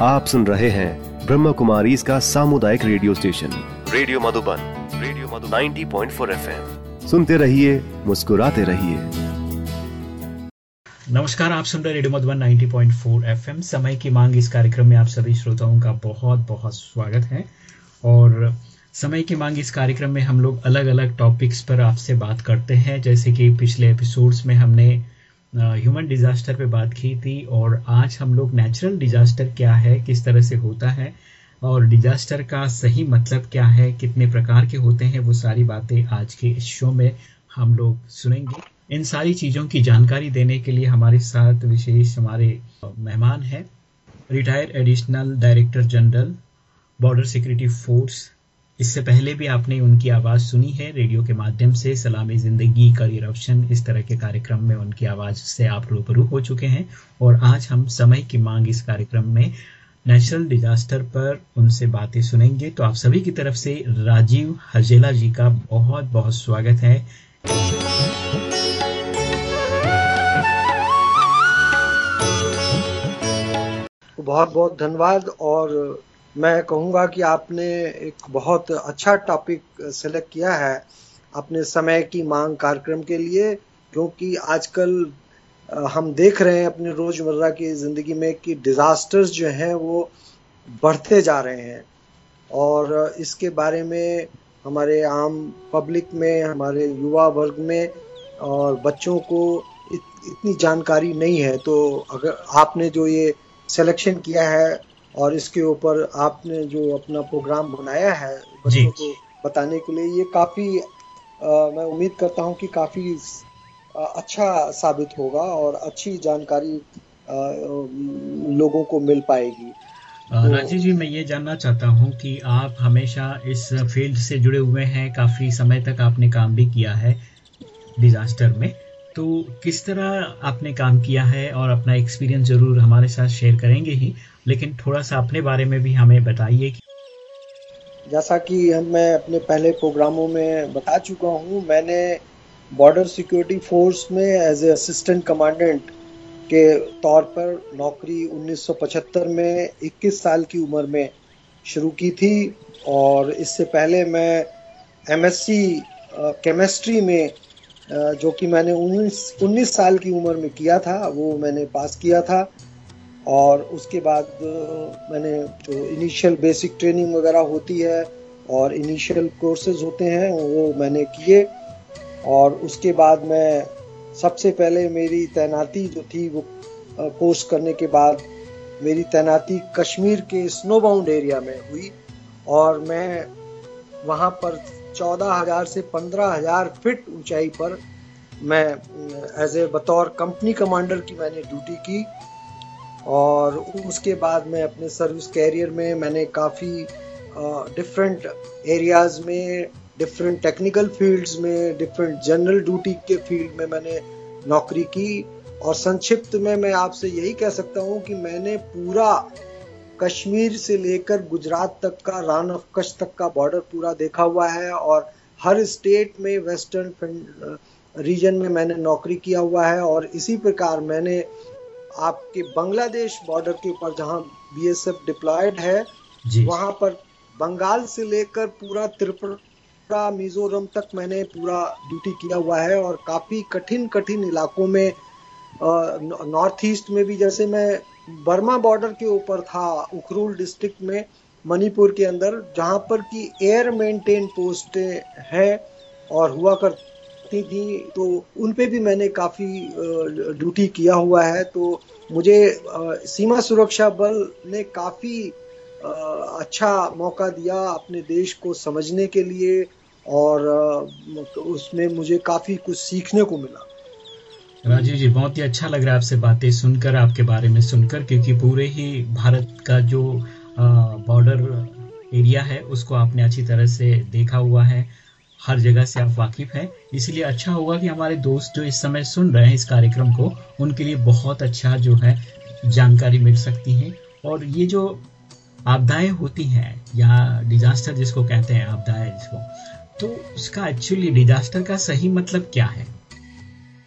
आप सुन रहे हैं ब्रह्म कुमारी इसका सामुदायिक radio station. Radio Madhuban radio Madhu 90.4 FM. सुनते रहिए मुस्कुराते रहिए। नमस्कार आप सुन रहे रेडियो मधुबन 90.4 एफएम। समय की मांग इस कार्यक्रम में आप सभी श्रोताओं का बहुत बहुत स्वागत है। और समय की मांग इस कार्यक्रम में हम लोग अलग अलग टॉपिक्स पर आपसे बात करते हैं। जैसे कि पिछले एपिसोड्स में हमने ह्यूमन डिजास्टर पे बात की थी और आज हम लोग नेचुरल डिजास्टर क्या है, किस तरह से होता है और डिजास्टर का सही मतलब क्या है, कितने प्रकार के होते हैं, वो सारी बातें आज के इस शो में हम लोग सुनेंगे। इन सारी चीज़ों की जानकारी देने के लिए हमारे साथ विशेष हमारे मेहमान हैं। Retired additional director general border security force इससे पहले भी आपने उनकी आवाज़ सुनी है। रेडियो के माध्यम से सलामी ज़िंदगी, करियर ऑप्शन, इस तरह के कार्यक्रम में उनकी आवाज़ से आप रूबरू हो चुके हैं। और आज हम समय की मांग इस कार्यक्रम में नेचुरल डिजास्टर पर उनसे बातें सुनेंगे। तो आप सभी की तरफ़ से राजीव हजेला जी का बहुत बहुत स्वागत है। बहुत बहुत धन्यवाद और मैं कहूँगा कि आपने एक बहुत अच्छा टॉपिक सेलेक्ट किया है अपने समय की मांग कार्यक्रम के लिए क्योंकि आजकल हम देख रहे हैं अपनी रोज़मर्रा की ज़िंदगी में कि डिज़ास्टर्स जो हैं वो बढ़ते जा रहे हैं। और इसके बारे में हमारे आम पब्लिक में हमारे युवा वर्ग में और बच्चों को इत, इतनी जानकारी नहीं है। तो अगर आपने जो ये सिलेक्शन किया है और इसके ऊपर आपने जो अपना प्रोग्राम बनाया है बच्चों को बताने के लिए ये काफ़ी मैं उम्मीद करता हूँ कि काफ़ी अच्छा साबित होगा और अच्छी जानकारी आ, लोगों को मिल पाएगी। तो, राजीव जी मैं ये जानना चाहता हूँ कि आप हमेशा इस फ़ील्ड से जुड़े हुए हैं काफ़ी समय तक आपने काम भी किया है डिज़ास्टर में। तो किस तरह आपने काम किया है और अपना एक्सपीरियंस ज़रूर हमारे साथ शेयर करेंगे ही। लेकिन थोड़ा सा अपने बारे में भी हमें बताइए कि जैसा कि हम मैं अपने पहले प्रोग्रामों में बता चुका हूँ, मैंने बॉर्डर सिक्योरिटी फोर्स में एज ए असिस्टेंट कमांडेंट के तौर पर नौकरी 1975 में 21 साल की उम्र में शुरू की थी और इससे पहले मैं एमएससी केमिस्ट्री में जो कि मैंने 19 19 साल की उम्र में किया था, वो मैंने पास किया था। और उसके बाद मैंने जो इनिशियल बेसिक ट्रेनिंग वगैरह होती है और इनिशियल कोर्सेज होते हैं, वो मैंने किए। और उसके बाद मैं सबसे पहले मेरी तैनाती जो थी वो पोस्ट करने के बाद मेरी तैनाती कश्मीर के स्नो बाउंड एरिया में हुई। और मैं वहाँ पर चौदह हज़ार से पंद्रह हज़ार फिट ऊंचाई पर मैं एज ए बतौर कंपनी कमांडर की मैंने ड्यूटी की। और उसके बाद मैं अपने सर्विस कैरियर में मैंने काफ़ी डिफरेंट एरियाज़ में डिफरेंट टेक्निकल फील्ड्स में डिफरेंट जनरल ड्यूटी के फ़ील्ड में मैंने नौकरी की। और संक्षिप्त में मैं आपसे यही कह सकता हूँ कि मैंने पूरा कश्मीर से लेकर गुजरात तक का, रान ऑफ़ कच्छ तक का बॉर्डर पूरा देखा हुआ है और हर स्टेट में वेस्टर्न रीजन में मैंने नौकरी किया हुआ है। और इसी प्रकार मैंने आपके बांग्लादेश बॉर्डर के ऊपर जहाँ बीएसएफ डिप्लॉयड है वहाँ पर बंगाल से लेकर पूरा त्रिपुरा मिजोरम तक मैंने पूरा ड्यूटी किया हुआ है और काफ़ी कठिन कठिन इलाकों में नॉर्थ ईस्ट में भी जैसे मैं बर्मा बॉर्डर के ऊपर था उखरूल डिस्ट्रिक्ट में मणिपुर के अंदर जहाँ पर की एयर मेंटेन पोस्ट हैं और हुआ करती थी तो उन पे भी मैंने काफ़ी ड्यूटी किया हुआ है। तो मुझे सीमा सुरक्षा बल ने काफ़ी अच्छा मौका दिया अपने देश को समझने के लिए और उसमें मुझे काफ़ी कुछ सीखने को मिला। राजीव जी, बहुत ही अच्छा लग रहा है आपसे बातें सुनकर, आपके बारे में सुनकर, क्योंकि पूरे ही भारत का जो बॉर्डर एरिया है, उसको आपने अच्छी तरह से देखा हुआ है। हर जगह से आप वाकिफ हैं। इसलिए अच्छा होगा कि हमारे दोस्त जो इस समय सुन रहे हैं इस कार्यक्रम को उनके लिए बहुत अच्छा जो है जानकारी मिल सकती है। और ये जो आपदाएँ होती हैं या डिजास्टर जिसको कहते हैं आपदाएँ जिसको तो उसका एक्चुअली डिजास्टर का सही मतलब क्या है?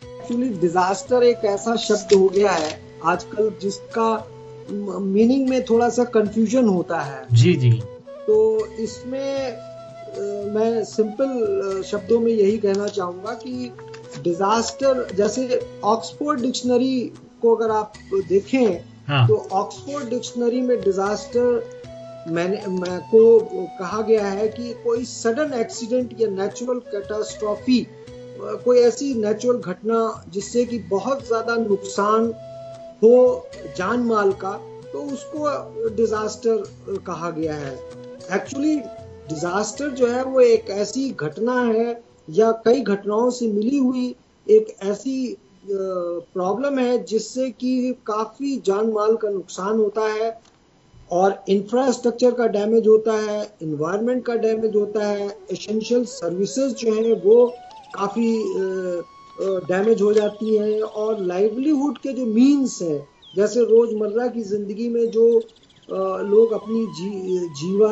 एक्चुअली डिजास्टर एक ऐसा शब्द हो गया है आजकल जिसका मीनिंग में थोड़ा सा कंफ्यूजन होता है। जी जी। तो इसमें मैं सिंपल शब्दों में यही कहना चाहूँगा कि डिजास्टर जैसे ऑक्सफोर्ड डिक्शनरी को अगर आप देखें हाँ. तो ऑक्सफोर्ड डिक्शनरी में डिजास्टर मैंने मैं को कहा गया है कि कोई सडन एक्सीडेंट या नेचुरल कैटास्ट्रॉफी कोई ऐसी नेचुरल घटना जिससे कि बहुत ज़्यादा नुकसान हो जान माल का तो उसको डिजास्टर कहा गया है एक्चुअली डिजास्टर जो है वो एक ऐसी घटना है या कई घटनाओं से मिली हुई एक ऐसी प्रॉब्लम है जिससे कि काफ़ी जान माल का नुकसान होता है और इंफ्रास्ट्रक्चर का डैमेज होता है इन्वायरमेंट का डैमेज होता है एसेंशियल सर्विसेज़ जो है वो काफ़ी डैमेज हो जाती है और लाइवलीहुड के जो मीन्स हैं जैसे रोज़मर्रा की ज़िंदगी में जो लोग अपनी जी, जीवा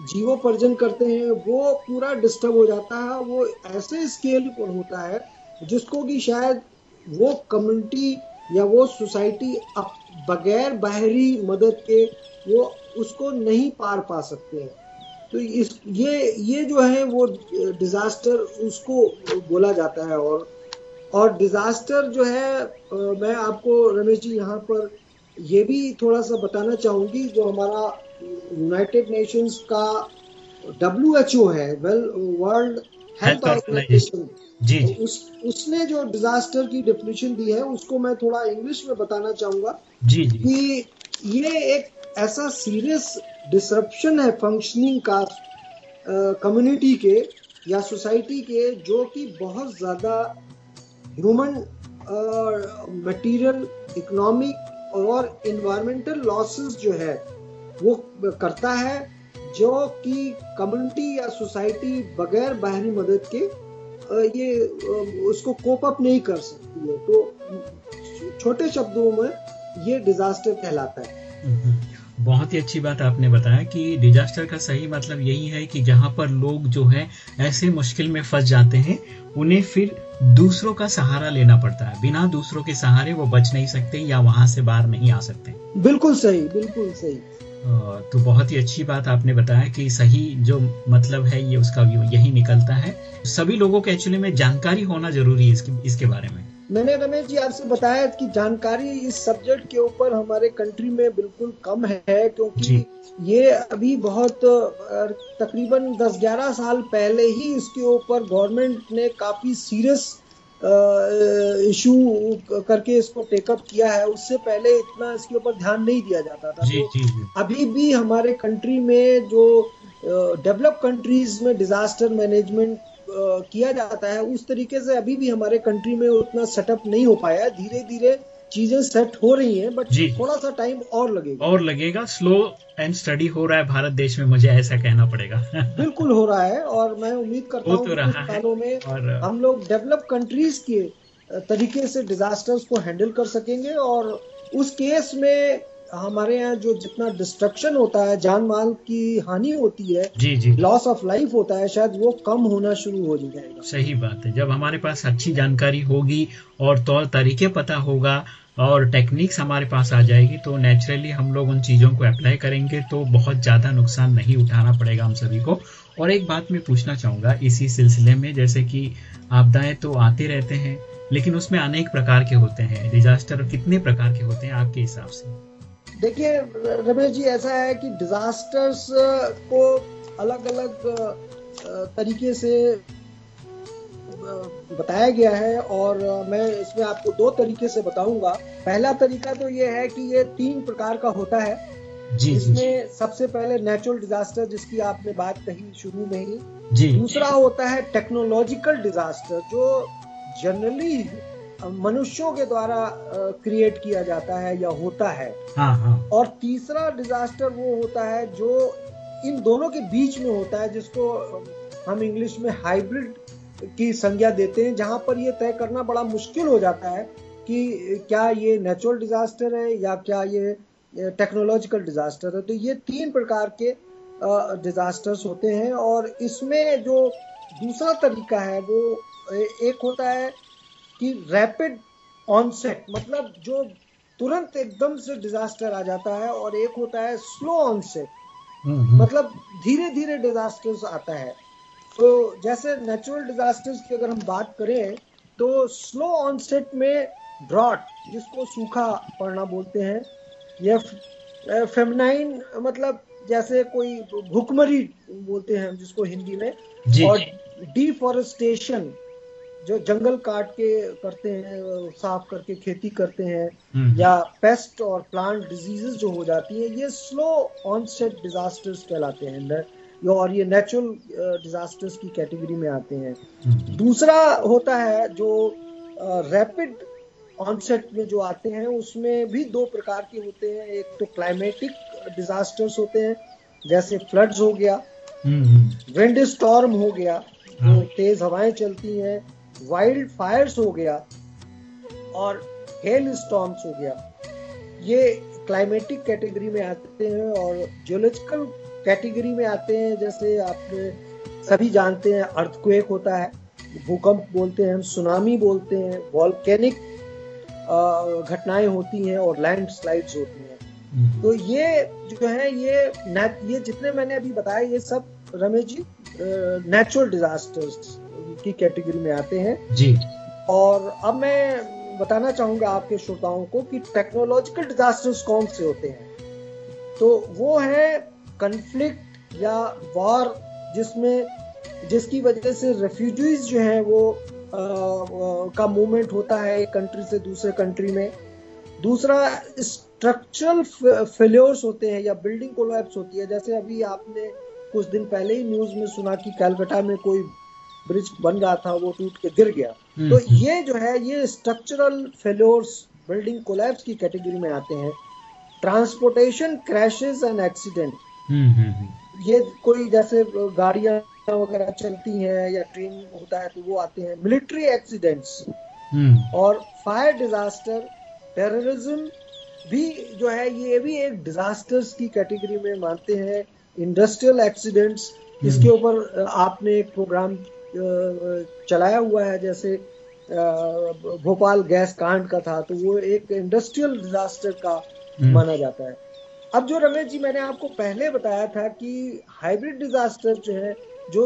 जीवोपर्जन करते हैं, वो पूरा डिस्टर्ब हो जाता है, वो ऐसे स्केल पर होता है जिसको कि शायद वो कम्युनिटी या वो सोसाइटी बगैर बाहरी मदद के वो उसको नहीं पार पा सकते हैं। तो इस, ये ये जो है वो डिजास्टर उसको बोला जाता है और और डिजास्टर जो है मैं आपको रमेश जी यहाँ पर ये भी थोड़ा सा बताना चाहूँगी जो हमारा यूनाइटेड नेशंस का डब्ल्यू एच ओ है वेल वर्ल्ड हेल्थ ऑर्गेनाइजेशन जी जी. उस उसने जो डिजास्टर की डेफिनेशन दी है उसको मैं थोड़ा इंग्लिश में बताना चाहूँगा जी जी. कि ये एक ऐसा सीरियस डिसरप्शन है फंक्शनिंग का कम्युनिटी के या सोसाइटी के जो कि बहुत ज़्यादा ह्यूमन मटेरियल इकोनॉमिक और इन्वायरमेंटल लॉसेस जो है वो करता है जो कि कम्युनिटी या सोसाइटी बगैर बाहरी मदद के ये उसको कोप अप नहीं कर सकती है। तो छोटे शब्दों में ये डिजास्टर कहलाता है। हम्म। बहुत ही अच्छी बात आपने बताया कि डिजास्टर का सही मतलब यही है कि जहाँ पर लोग जो है ऐसे मुश्किल में फंस जाते हैं उन्हें फिर दूसरों का सहारा लेना पड़ता है। बिना दूसरों के सहारे वो बच नहीं सकते या वहाँ से बाहर नहीं आ सकते। बिल्कुल सही बिल्कुल सही। तो बहुत ही अच्छी बात आपने बताया कि सही जो मतलब है ये उसका यही निकलता है। सभी लोगों को एक्चुअली में जानकारी होना ज़रूरी है इसके इसके बारे में। मैंने रमेश जी आपसे बताया कि जानकारी इस सब्जेक्ट के ऊपर हमारे कंट्री में बिल्कुल कम है क्योंकि ये अभी बहुत तकरीबन 10-11 साल पहले ही इसके ऊपर गवर्नमेंट ने काफ़ी सीरियस इशू करके इसको टेकअप किया है उससे पहले इतना इसके ऊपर ध्यान नहीं दिया जाता था जी, तो जी, जी. अभी भी हमारे कंट्री में जो डेवलप कंट्रीज़ में डिजास्टर मैनेजमेंट किया जाता है उस तरीके से अभी भी हमारे कंट्री में उतना सेटअप नहीं हो पाया धीरे धीरे चीज़ें सेट हो रही हैं बट थोड़ा सा टाइम और लगेगा। और लगेगा स्लो एंड स्टडी हो रहा है भारत देश में मुझे ऐसा कहना पड़ेगा। बिल्कुल हो रहा है और मैं उम्मीद करता हूँ तो सालों में और हम लोग डेवलप कंट्रीज़ के तरीके से डिजास्टर्स को हैंडल कर सकेंगे और उस केस में हमारे यहाँ जो जितना डिस्ट्रक्शन होता है जान माल की हानि होती है जी जी। लॉस ऑफ़ लाइफ होता है शायद वो कम होना शुरू हो जाएगा। सही बात है। जब हमारे पास अच्छी जानकारी होगी और तौर तरीके पता होगा और टेक्निक्स हमारे पास आ जाएगी तो नेचुरली हम लोग उन चीज़ों को अप्लाई करेंगे तो बहुत ज़्यादा नुकसान नहीं उठाना पड़ेगा हम सभी को। और एक बात मैं पूछना चाहूँगा इसी सिलसिले में जैसे कि आपदाएँ तो आते रहते हैं लेकिन उसमें अनेक प्रकार के होते हैं डिजास्टर कितने प्रकार के होते हैं आपके हिसाब से? देखिए रमेश जी ऐसा है कि डिजास्टर्स को अलग अलग तरीके से बताया गया है और मैं इसमें आपको दो तरीके से बताऊँगा। पहला तरीका तो ये है कि ये तीन प्रकार का होता है। जी, इसमें सबसे पहले नेचुरल डिजास्टर जिसकी आपने बात कही शुरू में ही। जी दूसरा होता है टेक्नोलॉजिकल डिजास्टर जो जनरली मनुष्यों के द्वारा क्रिएट किया जाता है या होता है हाँ, हाँ. और तीसरा डिजास्टर वो होता है जो इन दोनों के बीच में होता है जिसको हम इंग्लिश में हाइब्रिड की संज्ञा देते हैं जहाँ पर यह तय करना बड़ा मुश्किल हो जाता है कि क्या ये नेचुरल डिजास्टर है या क्या ये टेक्नोलॉजिकल डिजास्टर है तो ये तीन प्रकार के डिजास्टर्स होते हैं और इसमें जो दूसरा तरीका है वो एक होता है कि रैपिड ऑनसेट मतलब जो तुरंत एकदम से डिजास्टर आ जाता है और एक होता है स्लो ऑनसेट मतलब धीरे धीरे डिजास्टर्स आता है। तो जैसे नेचुरल डिजास्टर्स की अगर हम बात करें तो स्लो ऑनसेट में ड्रॉट जिसको सूखा पड़ना बोलते हैं या फेमनाइन मतलब जैसे कोई भुखमरी बोलते हैं जिसको हिंदी में और डिफॉरेस्टेशन जो जंगल काट के करते हैं साफ़ करके खेती करते हैं हम्म। या पेस्ट और प्लांट डिजीजेस जो हो जाती है ये स्लो ऑनसेट डिजास्टर्स कहलाते हैं और ये नेचुरल डिजास्टर्स की कैटेगरी में आते हैं हम्म। दूसरा होता है जो रैपिड ऑनसेट में जो आते हैं उसमें भी दो प्रकार के होते हैं एक तो क्लाइमेटिक डिजास्टर्स होते हैं जैसे फ्लड्स हो गया विंड स्टॉर्म हो गया हाँ। तेज हवाएँ चलती हैं वाइल्ड फायर्स हो गया और हेल स्टॉम्स हो गया। ये क्लाइमेटिक कैटेगरी में आते हैं और जियोलॉजिकल कैटेगरी में आते हैं जैसे आप सभी जानते हैं अर्थक्वेक होता है भूकंप बोलते हैं हम सुनामी बोलते हैं वॉल्केनिक घटनाएँ होती हैं और लैंड स्लाइड्स होती हैं। हम्म। तो ये जो है ये ये जितने मैंने अभी बताया ये सब रमेश जी नेचुरल डिजास्टर्स की कैटेगरी में आते हैं। जी। और अब मैं बताना चाहूँगा आपके श्रोताओं को कि टेक्नोलॉजिकल डिजास्टर्स कौन से होते हैं? तो वो है कंफ्लिक्ट या वॉर जिसमें जिसकी वजह से रेफ्यूजीज जो है वो आ, आ, का मूवमेंट होता है एक कंट्री से दूसरे कंट्री में। दूसरा स्ट्रक्चरल फेल्योर्स होते हैं या बिल्डिंग कोलैप्स होती है। जैसे अभी आपने कुछ दिन पहले ही न्यूज़ में सुना कि कैलकाटा में कोई ब्रिज बन रहा था वो टूट के गिर गया। हम्म, तो हम्म। ये जो है ये स्ट्रक्चरल फेल्योर्स बिल्डिंग कोलैप्स की कैटेगरी में आते हैं। ट्रांसपोर्टेशन क्रैशेस एंड एक्सीडेंट ये कोई जैसे गाड़ियाँ वगैरह चलती हैं या ट्रेन होता है तो वो आते हैं। मिलिट्री एक्सीडेंट्स हम्म। और फायर डिजास्टर टेररिज्म भी जो है ये भी एक डिजास्टर्स की कैटेगरी में मानते हैं। इंडस्ट्रियल एक्सीडेंट्स इसके ऊपर आपने एक प्रोग्राम चलाया हुआ है जैसे भोपाल गैस कांड का था तो वो एक इंडस्ट्रियल डिजास्टर का हम्म। माना जाता है अब जो रमेश जी मैंने आपको पहले बताया था कि हाइब्रिड डिजास्टर जो है जो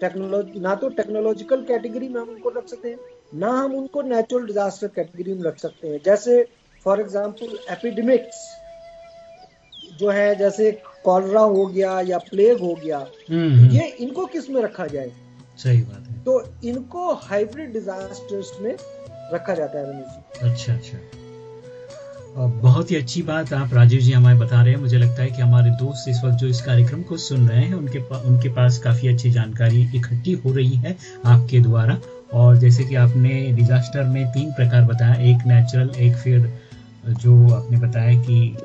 टेक्नोलॉजी ना तो टेक्नोलॉजिकल कैटेगरी में हम उनको रख सकते हैं ना हम उनको नेचुरल डिजास्टर कैटेगरी में रख सकते हैं जैसे फॉर एग्ज़ाम्पल एपिडेमिक्स जो है जैसे कॉलरा हो गया या प्लेग हो गया हम्म, हम्म। ये इनको किसमें रखा जाए? सही बात है। तो इनको हाइब्रिड डिजास्टर्स में रखा जाता है रमेश अच्छा अच्छा। बहुत ही अच्छी बात आप राजीव जी हमें बता रहे हैं। मुझे लगता है कि हमारे दोस्त इस वक्त जो इस कार्यक्रम को सुन रहे हैं उनके पा, उनके पास काफ़ी अच्छी जानकारी इकट्ठी हो रही है आपके द्वारा। और जैसे कि आपने डिजास्टर में तीन प्रकार बताया एक नेचुरल एक फिर जो आपने बताया कि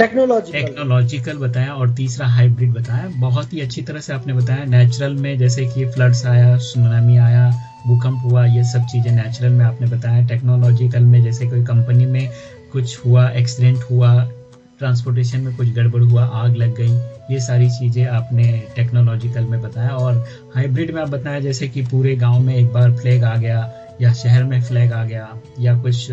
टेक्नोलॉजिकल टेक्नोलॉजिकल बताया और तीसरा हाइब्रिड बताया। बहुत ही अच्छी तरह से आपने बताया नेचुरल में जैसे कि फ्लड्स आया सुनामी आया, भूकंप हुआ, ये सब चीज़ें नेचुरल में आपने बताया। टेक्नोलॉजिकल में जैसे कोई कंपनी में कुछ हुआ एक्सीडेंट हुआ ट्रांसपोर्टेशन में कुछ गड़बड़ हुआ, आग लग गई, ये सारी चीज़ें आपने टेक्नोलॉजिकल में बताया। और हाइब्रिड में आप बताया जैसे कि पूरे गाँव में एक बार फ्लैग आ गया या शहर में फ्लैग आ गया या कुछ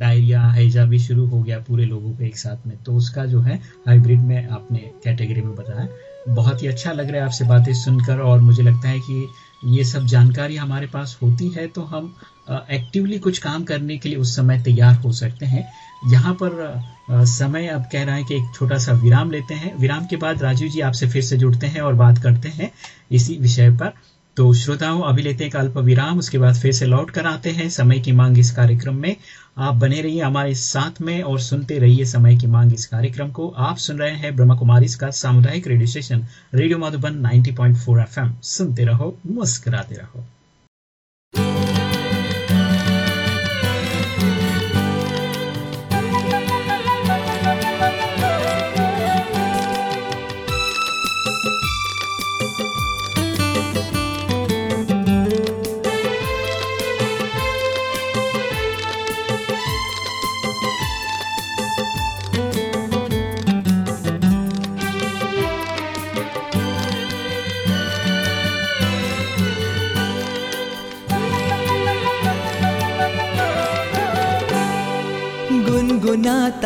डायरिया हैजा भी शुरू हो गया पूरे लोगों को एक साथ में। तो उसका जो है हाइब्रिड में आपने कैटेगरी में बताया। बहुत ही अच्छा लग रहा है आपसे बातें सुनकर और मुझे लगता है कि ये सब जानकारी हमारे पास होती है तो हम एक्टिवली कुछ काम करने के लिए उस समय तैयार हो सकते हैं। यहाँ पर समय अब कह रहा है कि एक छोटा सा विराम लेते हैं। विराम के बाद राजीव जी आपसे फिर से जुड़ते हैं और बात करते हैं इसी विषय पर। तो श्रोताओं, अभी लेते हैं अल्प विराम, उसके बाद फिर से लौट कर आते हैं समय की मांग इस कार्यक्रम में। आप बने रहिए हमारे साथ में और सुनते रहिए समय की मांग इस कार्यक्रम को। आप सुन रहे हैं ब्रह्म कुमारी का सामुदायिक radio station, radio Madhuban 90.4 FM. सुनते रहो, मुस्कुराते रहो।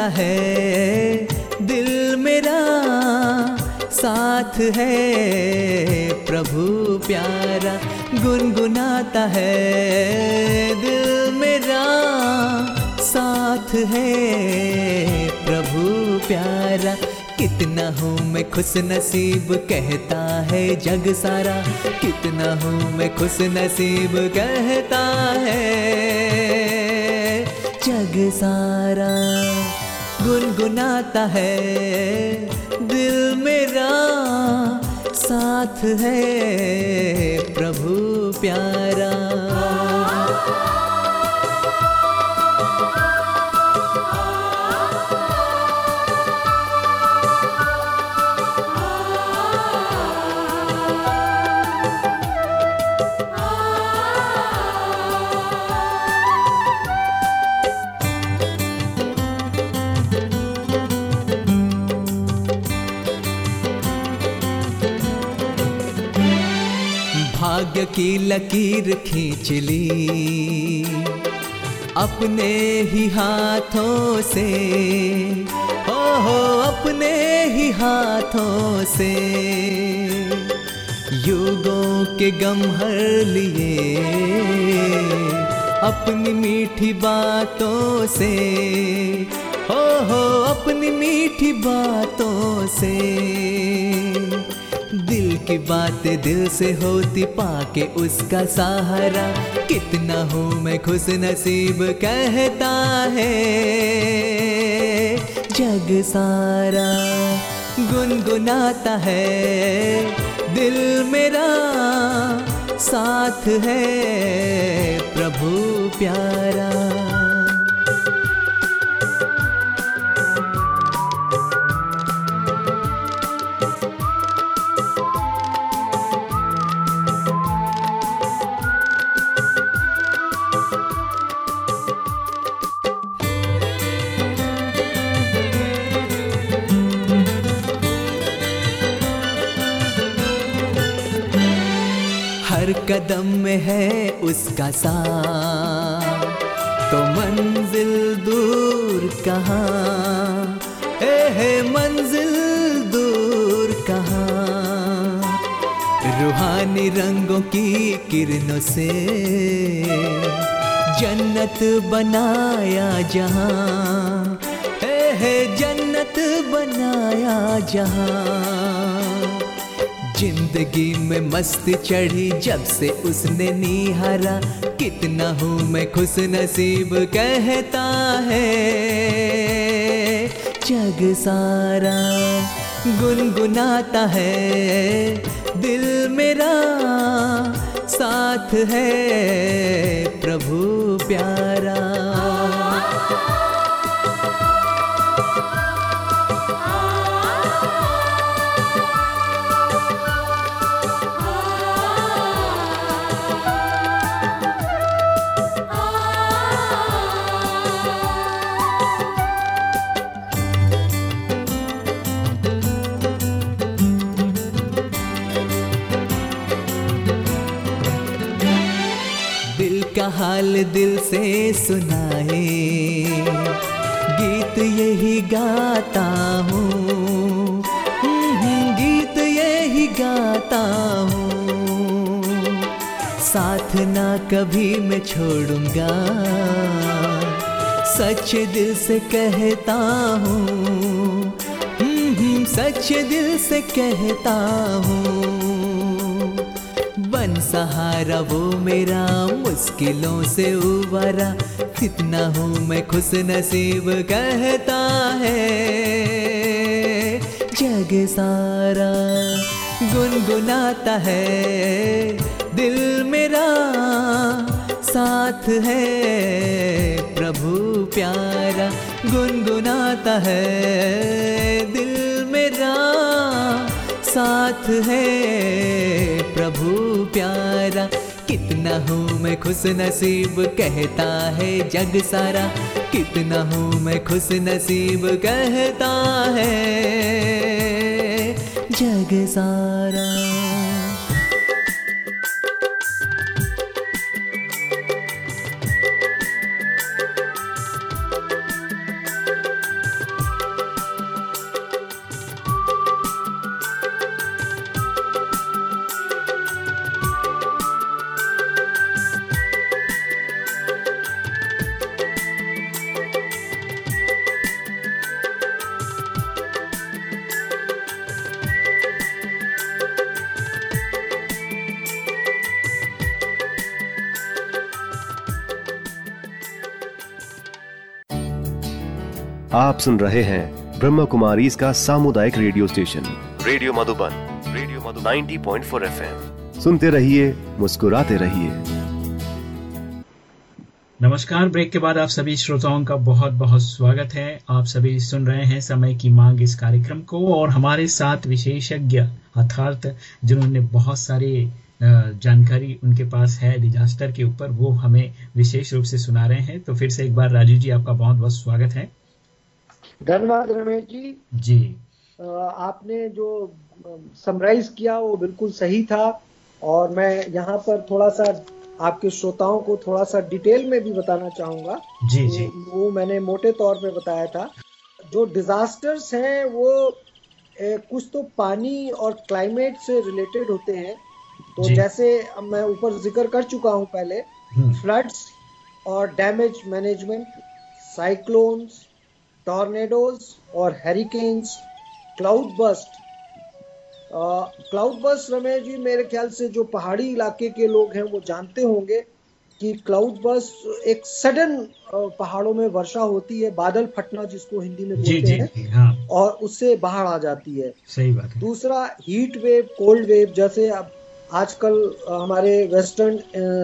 गुनगुनाता है, दिल मेरा साथ है, प्रभु प्यारा गुनगुनाता है, दिल मेरा साथ है, प्रभु प्यारा। कितना हूँ मैं खुश नसीब कहता है जग सारा। कितना हूँ मैं खुश नसीब कहता है जग सारा। गुनगुनाता है। दिल मेरा साथ है। प्रभु प्यारा। की लकीर खींच ली। अपने ही हाथों से, हो हो, अपने ही हाथों से। युगों के गम हर लिए, अपनी मीठी बातों से, हो हो, अपनी मीठी बातों से। की बातें दिल से होती, पाके उसका सहारा। कितना हूँ मैं खुश नसीब कहता है। जग सारा गुनगुनाता है। दिल मेरा साथ है, प्रभु प्यारा। कदम में है उसका सा तो मंजिल दूर कहाँ? है मंजिल दूर कहाँ? रूहानी रंगों की किरणों से जन्नत बनाया जहाँ। है जन्नत बनाया जहाँ। ज़िंदगी में मस्त चढ़ी जब से उसने निहारा कितना हूँ मैं खुश नसीब कहता है। जग सारा गुनगुनाता है। दिल मेरा साथ है प्रभु प्यारा। हाल दिल से सुनाए। गीत यही गाता हूँ। हम्म, गीत यही गाता हूँ। साथ ना कभी मैं छोड़ूँगा। सच दिल से कहता हूँ। हम्म, सच दिल से कहता हूँ। सहारा वो मेरा मुश्किलों से उबारा। कितना हूँ मैं खुश नसीब कहता है। जग सारा गुनगुनाता है। दिल मेरा साथ है। प्रभु प्यारा गुनगुनाता है। दिल साथ है। प्रभु प्यारा, कितना हूँ मैं खुश नसीब कहता है जग सारा। कितना हूँ मैं खुश नसीब कहता है जग सारा। आप सुन रहे हैं ब्रह्म कुमारी इसका सामुदायिक radio station. Radio Madhuban radio Madhu 90.4 point सुनते रहिए मुस्कुराते रहिए। नमस्कार ब्रेक के बाद आप सभी श्रोताओं का बहुत बहुत स्वागत है। आप सभी सुन रहे हैं समय की मांग इस कार्यक्रम को और हमारे साथ विशेषज्ञ अर्थात जिन्होंने बहुत सारी जानकारी उनके पास है डिजास्टर के ऊपर वो हमें विशेष रूप से सुना रहे हैं। तो फिर से एक बार राजू जी आपका बहुत बहुत स्वागत है। धन्यवाद रमेश जी। जी। आपने जो समराइज किया वो बिल्कुल सही था और मैं यहाँ पर थोड़ा सा आपके श्रोताओं को थोड़ा सा डिटेल में भी बताना चाहूँगा। जी जी। वो मैंने मोटे तौर पे बताया था। जो डिजास्टर्स हैं वो ए, कुछ तो पानी और क्लाइमेट से रिलेटेड होते हैं। तो जैसे मैं ऊपर ज़िक्र कर चुका हूँ पहले। फ्लड्स हम्म। और डैमेज मैनेजमेंट साइक्लोन्स टॉर्नेडोज और hurricanes cloud burst cloud burst Ramesh ji मेरे ख्याल से जो पहाड़ी इलाके के लोग हैं वो जानते होंगे कि क्लाउड बस्ट एक सडन पहाड़ों में वर्षा होती है बादल फटना जिसको हिंदी में बोलते हैं हाँ। और उससे बाहर आ जाती है। सही बात है। दूसरा हीट वेव कोल्ड वेव जैसे अब आजकल हमारे वेस्टर्न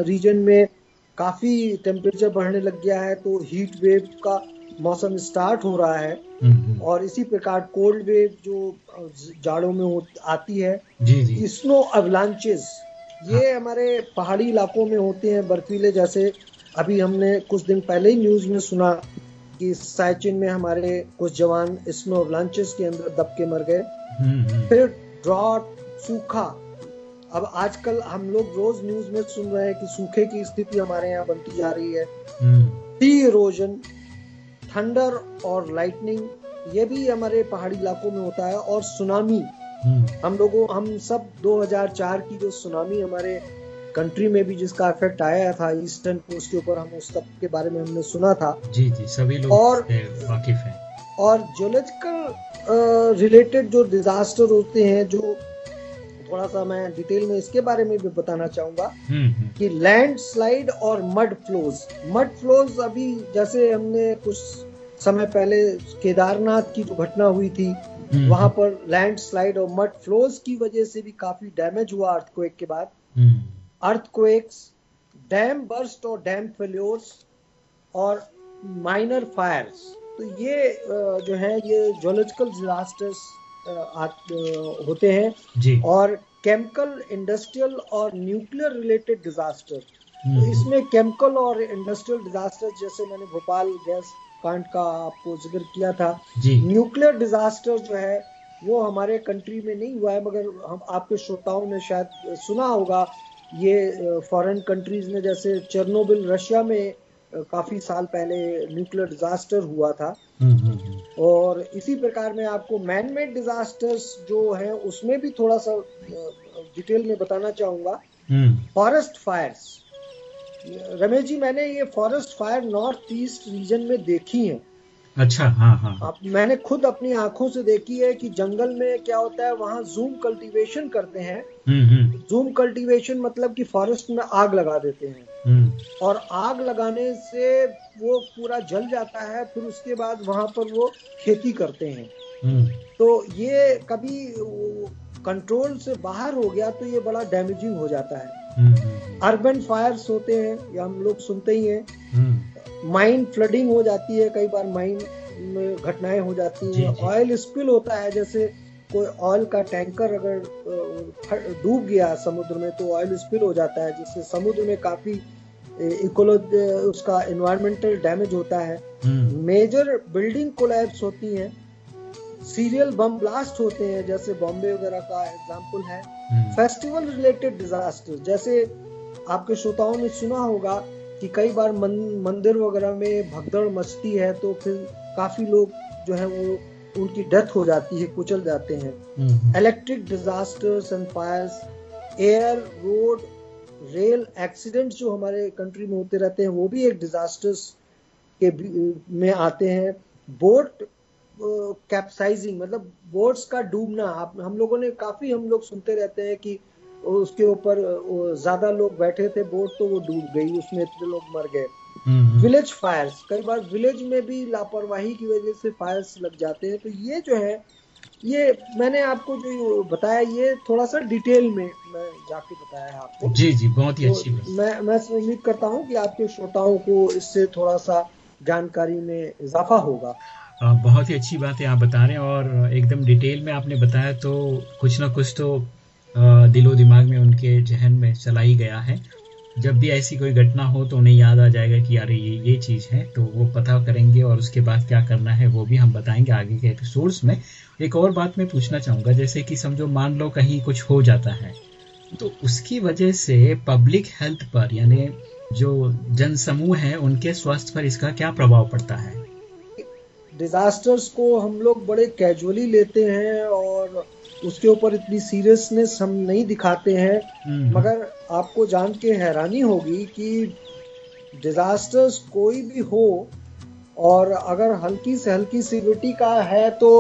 रीजन में काफ़ी टेम्परेचर बढ़ने लग गया है तो हीट वेव का मौसम स्टार्ट हो रहा है हम्म, हम्म। और इसी प्रकार कोल्ड वेव जो जाड़ों में आती है जी जी। स्नो अवलांचेस ये हाँ। हमारे पहाड़ी इलाकों में होते हैं बर्फीले जैसे अभी हमने कुछ दिन पहले ही न्यूज़ में सुना कि साइचिन में हमारे कुछ जवान स्नो अवलांचेस के अंदर दब के मर गए हम्म, फिर ड्रॉट सूखा अब आजकल हम लोग रोज न्यूज़ में सुन रहे हैं कि सूखे की स्थिति हमारे यहाँ बनती जा रही है टी इरोजन थंडर और लाइटनिंग ये भी हमारे पहाड़ी इलाकों में होता है और सुनामी। हम्म। हम लोगों हम सब 2004 की जो सुनामी हमारे कंट्री में भी जिसका इफ़ेक्ट आया था ईस्टर्न कोस्ट के ऊपर हम उस सब के बारे में हमने सुना था। जी जी सभी लोग और वाकिफ हैं। और जियोलॉजिकल रिलेटेड जो डिजास्टर होते हैं जो थोड़ा सा मैं डिटेल में इसके बारे में भी बताना चाहूँगा हम्म, हम्म। कि लैंड स्लाइड और मड फ्लोज मड फ्लोज अभी जैसे हमने कुछ समय पहले केदारनाथ की जो घटना हुई थी हम्म, वहाँ पर लैंड स्लाइड और मड फ्लोज की वजह से भी काफ़ी डैमेज हुआ अर्थक्वेक के बाद। अर्थक्वेक्स डैम बर्स्ट और डैम फेल्योर्स और माइनर फायर्स तो ये जो है ये जोलॉजिकल डिजास्टर्स होते हैं। जी। और केमिकल इंडस्ट्रियल और न्यूक्लियर रिलेटेड डिजास्टर तो इसमें केमिकल और इंडस्ट्रियल डिजास्टर जैसे मैंने भोपाल गैस कांड का आपको ज़िक्र किया था। न्यूक्लियर डिजास्टर जो है वो हमारे कंट्री में नहीं हुआ है मगर हम आपके श्रोताओं ने शायद सुना होगा ये फॉरेन कंट्रीज़ में जैसे चेरनोबिल रशिया में काफ़ी साल पहले न्यूक्लियर डिजास्टर हुआ था। हम्म, हम्म, हम्म। और इसी प्रकार में आपको मैन मेड डिजास्टर्स जो है उसमें भी थोड़ा सा डिटेल में बताना चाहूँगा। फॉरेस्ट फायर्स रमेश जी मैंने ये forest fire north east region में देखी है। अच्छा हाँ हाँ अब मैंने खुद अपनी आँखों से देखी है कि जंगल में क्या होता है वहाँ जूम कल्टीवेशन करते हैं। जूम कल्टीवेशन मतलब कि फॉरेस्ट में आग लगा देते हैं। हम्म। और आग लगाने से वो पूरा जल जाता है फिर उसके बाद वहाँ पर वो खेती करते हैं। हम्म। तो ये कभी कंट्रोल से बाहर हो गया तो ये बड़ा डैमेजिंग हो जाता है। अर्बन हम्म, फायर्स होते हैं या हम लोग सुनते ही हैं। माइन फ्लडिंग हो जाती है कई बार माइंड में घटनाएँ हो जाती हैं। ऑयल स्पिल होता है जैसे कोई ऑयल का टैंकर अगर डूब गया समुद्र में तो ऑयल स्पिल हो जाता है जिससे समुद्र में काफ़ी इकोलो उसका इन्वायरमेंटल डैमेज होता है। मेजर बिल्डिंग कोलैप्स होती हैं। सीरियल बम ब्लास्ट होते हैं जैसे बॉम्बे वगैरह का एग्ज़ाम्पल है। फेस्टिवल रिलेटेड डिजास्टर जैसे आपके श्रोताओं ने सुना होगा कि कई बार मन, मंदिर वगैरह में भगदड़ मचती है तो फिर काफ़ी लोग जो है वो उनकी डेथ हो जाती है कुचल जाते हैं। Electric disasters and fires air road rail accidents जो हमारे कंट्री में होते रहते हैं वो भी एक डिजास्टर्स के में आते हैं। बोट कैप्साइजिंग मतलब बोट्स का डूबना आप हम लोगों ने काफ़ी हम लोग सुनते रहते हैं कि उसके ऊपर ज़्यादा लोग बैठे थे बोट तो वो डूब गई उसमें इतने लोग मर गए। विलेज फायर्स कई बार विलेज में भी लापरवाही की वजह से फायर्स लग जाते हैं। तो ये जो है ये मैंने आपको जो बताया ये थोड़ा सा डिटेल में मैं जाके बताया है आपको। जी जी बहुत ही तो अच्छी बात। मैं मैं उम्मीद करता हूँ कि आपके श्रोताओं को इससे थोड़ा सा जानकारी में इजाफा होगा। बहुत ही अच्छी बात है आप बता रहे हैं और एकदम डिटेल में आपने बताया तो कुछ ना कुछ तो दिलो दिमाग में उनके जहन में चला ही गया है। जब भी ऐसी कोई घटना हो तो उन्हें याद आ जाएगा कि यार ये ये चीज़ है तो वो पता करेंगे और उसके बाद क्या करना है, वो भी हम बताएँगे आगे के एपिसोड्स में। एक और बात मैं पूछना चाहूँगा, जैसे कि समझो मान लो कहीं कुछ हो जाता है तो उसकी वजह से पब्लिक हेल्थ पर, यानी जो जन समूह है, उनके स्वास्थ्य पर इसका क्या प्रभाव पड़ता है? डिजास्टर्स को हम लोग बड़े कैजुअली लेते हैं और उसके ऊपर इतनी सीरियसनेस हम नहीं दिखाते हैं हम्म। मगर आपको जान के हैरानी होगी कि डिजास्टर्स कोई भी हो और अगर हल्की से हल्की सीविटी का है तो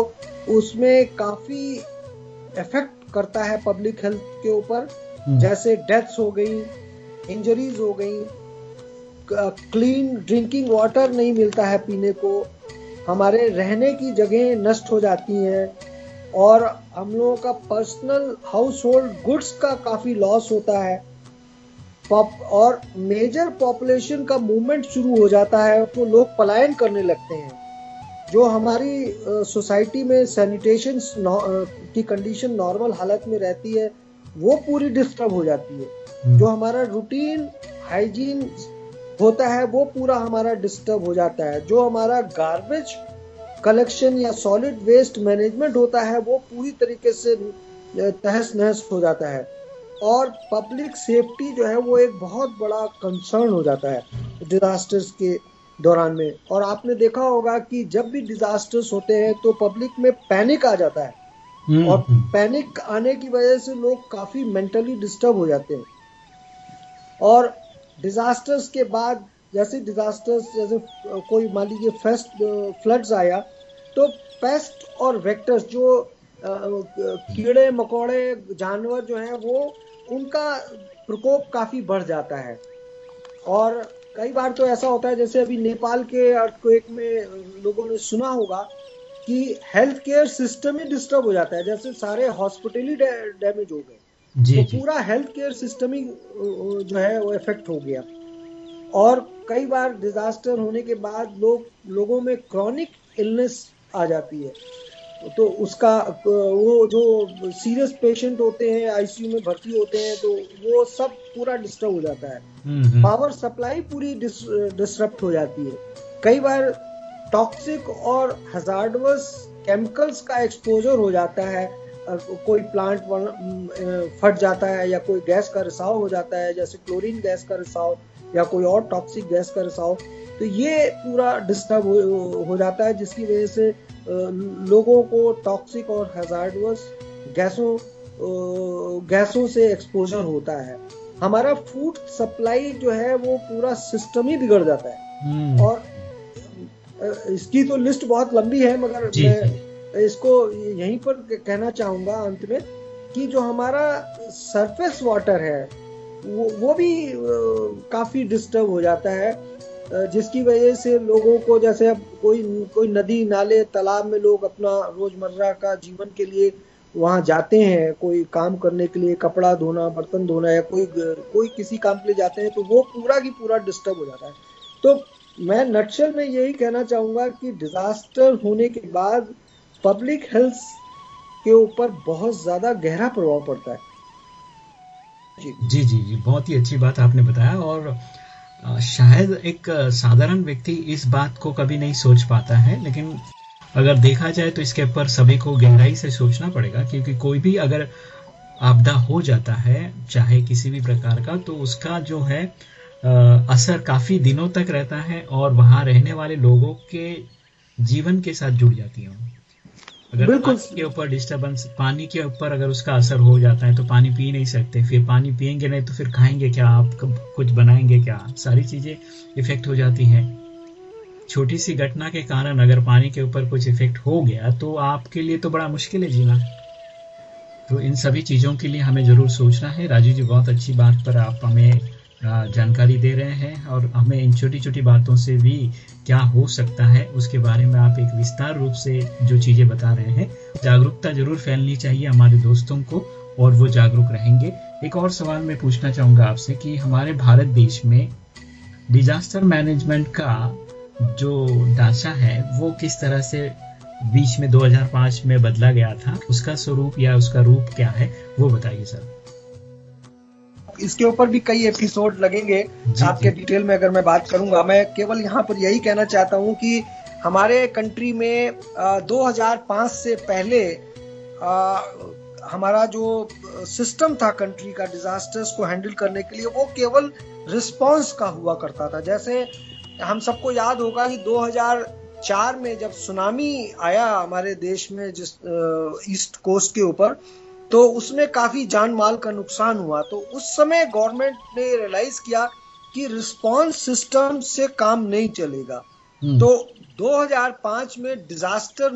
उसमें काफ़ी इफ़ेक्ट करता है पब्लिक हेल्थ के ऊपर हम्म। जैसे डेथ्स हो गई इंजरीज हो गई क्लीन ड्रिंकिंग वाटर नहीं मिलता है पीने को हमारे रहने की जगह नष्ट हो जाती हैं और हम लोगों का पर्सनल हाउस होल्ड गुड्स का काफ़ी लॉस होता है। और मेजर पॉपुलेशन का मूवमेंट शुरू हो जाता है तो लोग पलायन करने लगते हैं। जो हमारी सोसाइटी में सैनिटेशन की कंडीशन नॉर्मल हालत में रहती है वो पूरी डिस्टर्ब हो जाती है। हम्म। जो हमारा रूटीन हाइजीन होता है वो पूरा हमारा डिस्टर्ब हो जाता है। जो हमारा गार्बेज कलेक्शन या सॉलिड वेस्ट मैनेजमेंट होता है वो पूरी तरीके से तहस नहस हो जाता है। और पब्लिक सेफ्टी जो है वो एक बहुत बड़ा कंसर्न हो जाता है डिजास्टर्स के दौरान में। और आपने देखा होगा कि जब भी डिजास्टर्स होते हैं तो पब्लिक में पैनिक आ जाता है। हम्म, और पैनिक हम्म। आने की वजह से लोग काफ़ी मेंटली डिस्टर्ब हो जाते हैं। और डिजास्टर्स के बाद, जैसे डिजास्टर्स जैसे कोई मान लीजिए फेस्ट फ्लड्स आया तो पेस्ट और वेक्टर्स जो कीड़े, मकोड़े, जानवर जो हैं, वो, उनका प्रकोप काफ़ी बढ़ जाता है। और कई बार तो ऐसा होता है, जैसे अभी नेपाल के अर्थक्वेक में लोगों ने सुना होगा कि हेल्थ केयर सिस्टम ही डिस्टर्ब हो जाता है, जैसे सारे हॉस्पिटल ही डैमेज हो गए। तो जी. पूरा हेल्थ केयर सिस्टम ही जो है वो इफ़ेक्ट हो गया। और कई बार डिजास्टर होने के बाद लोग लोगों में क्रॉनिक इलनेस आ जाती है। तो उसका वो जो सीरियस पेशेंट होते हैं आईसीयू में भर्ती होते हैं तो वो सब पूरा डिस्टर्ब हो जाता है। पावर हम्म, सप्लाई हम्म। पूरी डिस्टर्ब हो जाती है। कई बार टॉक्सिक और हजार्डवस केमिकल्स का एक्सपोजर हो जाता है। कोई प्लांट फट जाता है या कोई गैस का रिसाव हो जाता है जैसे क्लोरीन गैस का रिसाव या कोई और टॉक्सिक गैस का रिसाव तो ये पूरा डिस्टर्ब हो, हो जाता है जिसकी वजह से लोगों को टॉक्सिक और हजार्डवस गैसों गैसों से एक्सपोजर होता है। हमारा फ़ूड सप्लाई जो है वो पूरा सिस्टम ही बिगड़ जाता है। हम्म। और इसकी तो लिस्ट बहुत लंबी है मगर मैं इसको यहीं पर कहना चाहूँगा अंत में कि जो हमारा सरफेस वाटर है, वो वो भी काफ़ी डिस्टर्ब हो जाता है जिसकी वजह से लोगों को जैसे अब कोई कोई नदी, नाले, तालाब में लोग अपना रोज़मर्रा का जीवन के लिए वहाँ जाते हैं, कोई काम करने के लिए कपड़ा धोना, बर्तन धोना या कोई कोई किसी काम के लिए जाते हैं तो वो पूरा की पूरा डिस्टर्ब हो जाता है। तो मैं नक्शल में यही कहना चाहूँगा कि डिजास्टर होने के बाद पब्लिक हेल्थ के ऊपर बहुत ज़्यादा गहरा प्रभाव पड़ता है। जी। जी जी बहुत ही अच्छी बात आपने बताया और शायद एक साधारण व्यक्ति इस बात को कभी नहीं सोच पाता है, लेकिन अगर देखा जाए तो इसके ऊपर सभी को गहराई से सोचना पड़ेगा, क्योंकि कोई भी अगर आपदा हो जाता है, चाहे किसी भी प्रकार का तो उसका जो है असर काफ़ी दिनों तक रहता है और वहाँ रहने वाले लोगों के जीवन के साथ जुड़ जाती है। अगर बिल्कुल। के ऊपर डिस्टरबेंस पानी के ऊपर अगर उसका असर हो जाता है तो पानी पी नहीं सकते। फिर पानी पियेंगे नहीं तो फिर खाएँगे क्या? आप कुछ बनाएँगे क्या? सारी चीज़ें इफ़ेक्ट हो जाती हैं। छोटी सी घटना के कारण अगर पानी के ऊपर कुछ इफ़ेक्ट हो गया तो आपके लिए तो बड़ा मुश्किल है जीना। तो इन सभी चीज़ों के लिए हमें ज़रूर सोचना है। राजू जी बहुत अच्छी बात पर आप हमें जानकारी दे रहे हैं और हमें इन छोटी छोटी बातों से भी क्या हो सकता है, उसके बारे में आप एक विस्तार रूप से जो चीज़ें बता रहे हैं, जागरूकता ज़रूर फैलनी चाहिए हमारे दोस्तों को और वो जागरूक रहेंगे। एक और सवाल मैं पूछना चाहूँगा आपसे कि हमारे भारत देश में डिजास्टर मैनेजमेंट का जो ढांचा है, वो किस तरह से बीच में 2005 में बदला गया था, उसका स्वरूप या उसका रूप क्या है, वो बताइए सर। इसके ऊपर भी कई एपिसोड लगेंगे। आपके डिटेल में अगर मैं बात करूँगा मैं केवल यहाँ पर यही कहना चाहता हूँ कि हमारे कंट्री में आ, 2005 से पहले आ, हमारा जो सिस्टम था कंट्री का डिजास्टर्स को हैंडल करने के लिए वो केवल रिस्पांस का हुआ करता था। जैसे हम सबको याद होगा कि 2004 में जब सुनामी आया हमारे देश में जिस ईस्ट कोस्ट के ऊपर तो उसमें काफ़ी जान माल का नुकसान हुआ तो उस समय गवर्नमेंट ने रियलाइज़ किया कि रिस्पांस सिस्टम से काम नहीं चलेगा हम्म। तो 2005 में डिजास्टर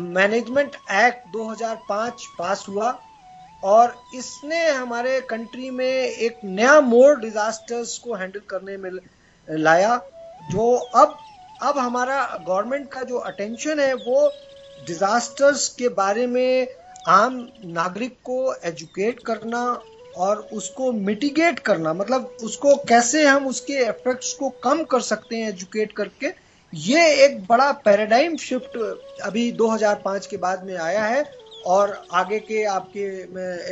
मैनेजमेंट एक्ट 2005 पास हुआ और इसने हमारे कंट्री में एक नया मोड डिजास्टर्स को हैंडल करने में लाया जो अब अब हमारा गवर्नमेंट का जो अटेंशन है वो डिजास्टर्स के बारे में आम नागरिक को एजुकेट करना और उसको मिटिगेट करना मतलब उसको कैसे हम उसके इफेक्ट्स को कम कर सकते हैं एजुकेट करके ये एक बड़ा पैराडाइम शिफ्ट अभी 2005 के बाद में आया है और आगे के आपके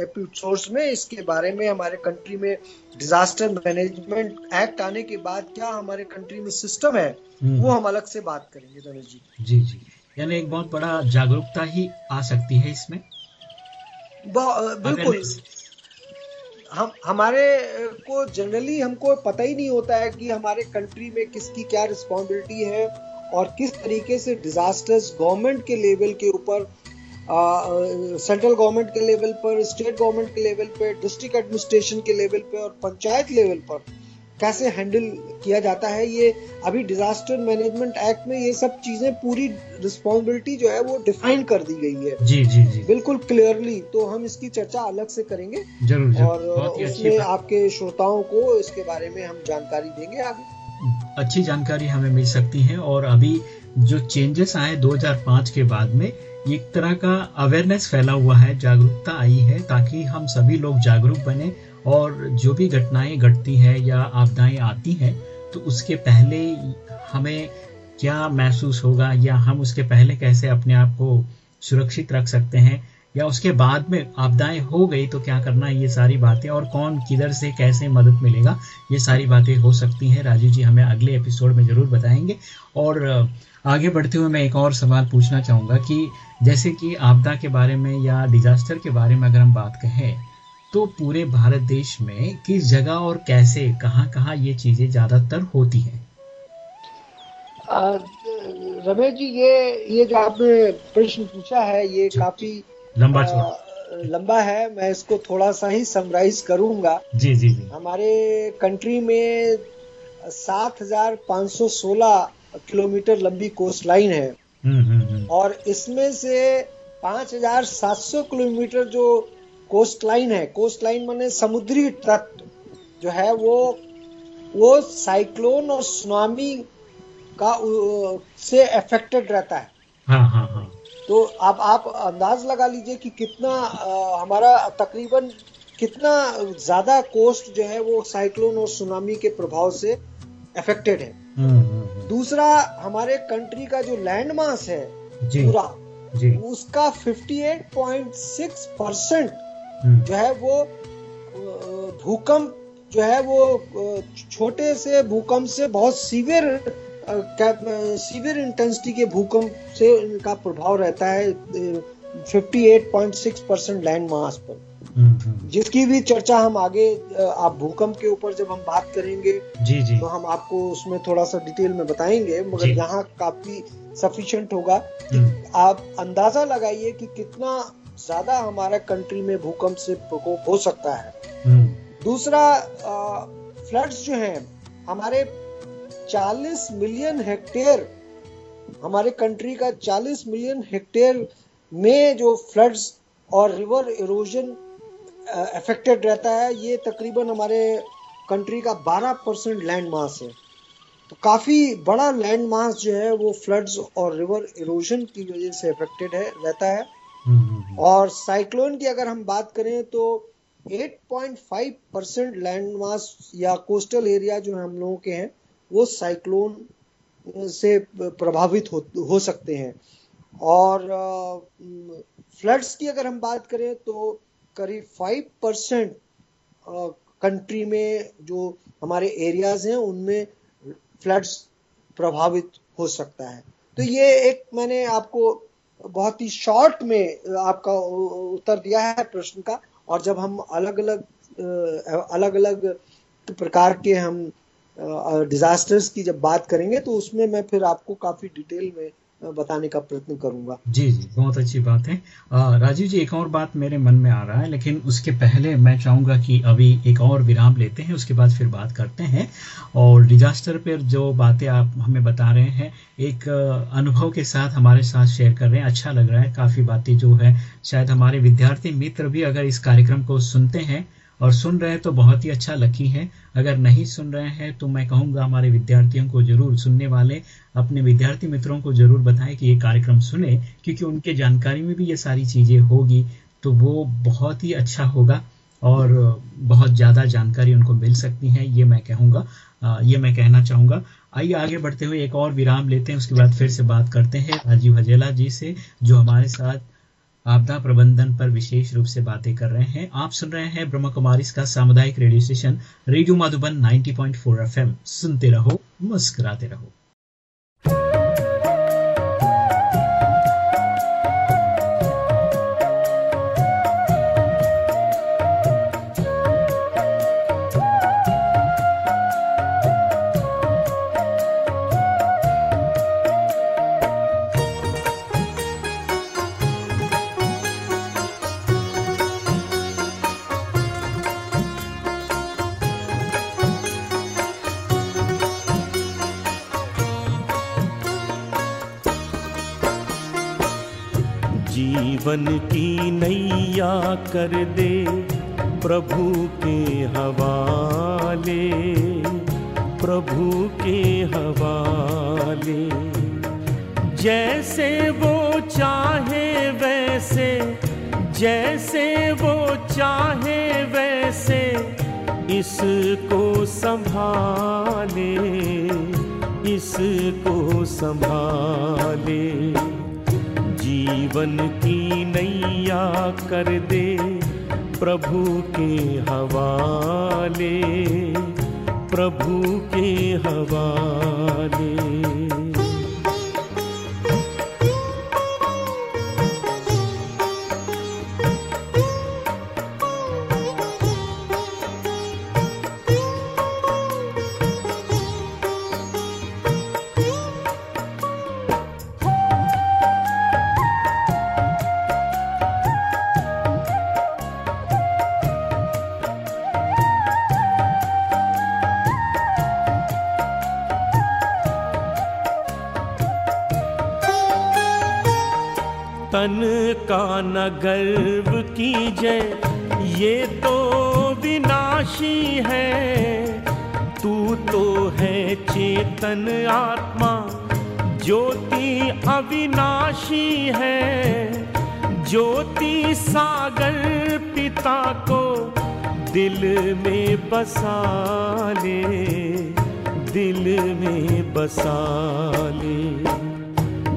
एपिसोड्स में इसके बारे में हमारे कंट्री में डिजास्टर मैनेजमेंट एक्ट आने के बाद क्या हमारे कंट्री में सिस्टम है हम्म। वो हम अलग से बात करेंगे रमेश जी। जी जी। यानी एक बहुत बड़ा जागरूकता ही आ सकती है इसमें। बिल्कुल। हम हमारे को जनरली हमको पता ही नहीं होता है कि हमारे कंट्री में किसकी क्या रिस्पॉन्सिबिलिटी है और किस तरीके से डिजास्टर्स गवर्नमेंट के लेवल के ऊपर सेंट्रल गवर्नमेंट के लेवल पर स्टेट गवर्नमेंट के लेवल पर डिस्ट्रिक्ट एडमिनिस्ट्रेशन के लेवल पर और पंचायत लेवल पर कैसे हैंडल किया जाता है ये अभी डिजास्टर मैनेजमेंट एक्ट में ये सब चीज़ें पूरी रिस्पॉन्सिबिलिटी जो है वो डिफाइन कर दी गई है। जी जी जी। बिल्कुल क्लियरली तो हम इसकी चर्चा अलग से करेंगे। ज़रूर, ज़रूर। और उसमें आपके श्रोताओं को इसके बारे में हम जानकारी देंगे आगे। अच्छी जानकारी हमें मिल सकती है और अभी जो चेंजेस आए 2005 के बाद में एक तरह का अवेयरनेस फैला हुआ है जागरूकता आई है ताकि हम सभी लोग जागरूक बने और जो भी घटनाएँ घटती हैं या आपदाएँ आती हैं तो उसके पहले हमें क्या महसूस होगा या हम उसके पहले कैसे अपने आप को सुरक्षित रख सकते हैं या उसके बाद में आपदाएँ हो गई तो क्या करना है, ये सारी बातें और कौन किधर से कैसे मदद मिलेगा, ये सारी बातें हो सकती हैं। राजीव जी हमें अगले एपिसोड में ज़रूर बताएँगे। और आगे बढ़ते हुए मैं एक और सवाल पूछना चाहूँगा कि जैसे कि आपदा के बारे में या डिजास्टर के बारे में अगर हम बात कहें तो पूरे भारत देश में किस जगह और कैसे कहाँ कहाँ ये चीज़ें ज़्यादातर होती हैं? रमेश जी ये ये जो आपने प्रश्न पूछा है ये काफ़ी लंबा आ, लंबा है मैं इसको थोड़ा सा ही समराइज करूँगा। जी जी जी। हमारे कंट्री में सात हज़ार पाँच सौ सोलह किलोमीटर लंबी कोस्ट लाइन है। हम्म, हम्म, हम्म। और इसमें से पाँच हज़ार सात सौ किलोमीटर जो कोस्ट लाइन है। कोस्ट लाइन माने समुद्री तट जो है वो वो साइक्लोन और सुनामी का से अफेक्टेड रहता है। हाँ हाँ हाँ। तो अब आप अंदाज लगा लीजिए कि कितना आ, हमारा तकरीबन कितना ज़्यादा कोस्ट जो है वो साइक्लोन और सुनामी के प्रभाव से अफेक्टेड है। हम्म। दूसरा हमारे कंट्री का जो लैंड मास है जी, पूरा जी। उसका 58.6 परसेंट। जो है वो भूकंप जो है वो छोटे से भूकंप से बहुत सीवियर सीवियर इंटेंसिटी के भूकंप से इनका प्रभाव रहता है 58.6 परसेंट लैंड मास पर। हम्म, हम्म। जिसकी भी चर्चा हम आगे आप भूकंप के ऊपर जब हम बात करेंगे जी जी। तो हम आपको उसमें थोड़ा सा डिटेल में बताएँगे मगर यहाँ काफ़ी सफिशिएंट होगा आप अंदाज़ा लगाइए कि कितना ज़्यादा हमारा कंट्री में भूकंप से प्रकोप हो सकता है हम्म। दूसरा फ्लड्स जो हैं हमारे 40 मिलियन हेक्टेयर हमारे कंट्री का 40 मिलियन हेक्टेयर में जो फ्लड्स और रिवर इरोजन अफेक्टेड रहता है ये तकरीबन हमारे कंट्री का 12 परसेंट लैंड मास है तो काफ़ी बड़ा लैंड मास जो है वो फ्लड्स और रिवर इरोजन की वजह से अफेक्टेड है रहता है। और साइक्लोन की अगर हम बात करें तो 8.5 परसेंट लैंड मास या कोस्टल एरिया जो हम लोगों के हैं वो साइक्लोन से प्रभावित हो, हो सकते हैं। और फ्लड्स की अगर हम बात करें तो करीब 5 परसेंट कंट्री में जो हमारे एरियाज़ हैं उनमें फ्लड्स प्रभावित हो सकता है। तो ये एक मैंने आपको बहुत ही शॉर्ट में आपका उत्तर दिया है प्रश्न का, और जब हम अलग अलग अलग अलग प्रकार के हम डिजास्टर्स की जब बात करेंगे तो उसमें मैं फिर आपको काफ़ी डिटेल में बताने का प्रयत्न करूँगा। जी जी, बहुत अच्छी बात है। राजीव जी, एक और बात मेरे मन में आ रहा है, लेकिन उसके पहले मैं चाहूँगा कि अभी एक और विराम लेते हैं, उसके बाद फिर बात करते हैं। और डिजास्टर पर जो बातें आप हमें बता रहे हैं, एक अनुभव के साथ हमारे साथ शेयर कर रहे हैं। अच्छा लग रहा है, काफ़ी बातें जो है, शायद हमारे विद्यार्थी मित्र भी अगर इस कार्यक्रम को सुनते हैं और सुन रहे हैं तो बहुत ही अच्छा लकी है। अगर नहीं सुन रहे हैं तो मैं कहूँगा हमारे विद्यार्थियों को ज़रूर सुनने वाले, अपने विद्यार्थी मित्रों को ज़रूर बताएँ कि ये कार्यक्रम सुने, क्योंकि उनके जानकारी में भी ये सारी चीज़ें होगी तो वो बहुत ही अच्छा होगा और बहुत ज़्यादा जानकारी उनको मिल सकती है, ये मैं कहूँगा। ये मैं कहना चाहूँगा। आइए, आगे बढ़ते हुए एक और विराम लेते हैं, उसके बाद फिर से बात करते हैं राजीव हजेला जी से, जो हमारे साथ आपदा प्रबंधन पर विशेष रूप से बातें कर रहे हैं। आप सुन रहे हैं ब्रह्म कुमारी का सामुदायिक radio station, radio Madhuban 90.4 FM. सुनते रहो, मुस्कुराते रहो। जीवन की नैया कर दे, प्रभु के हवाले, प्रभु के हवाले। जैसे वो चाहे वैसे, जैसे वो चाहे वैसे, इसको संभाले इसको संभाले। जीवन की नैया कर दे प्रभु के हवाले प्रभु के हवाले। का गर्व कीजय ये तो विनाशी है। तू तो है चेतन आत्मा, ज्योति अविनाशी है। ज्योति सागर पिता को दिल में बसा ले, दिल में बसा ले।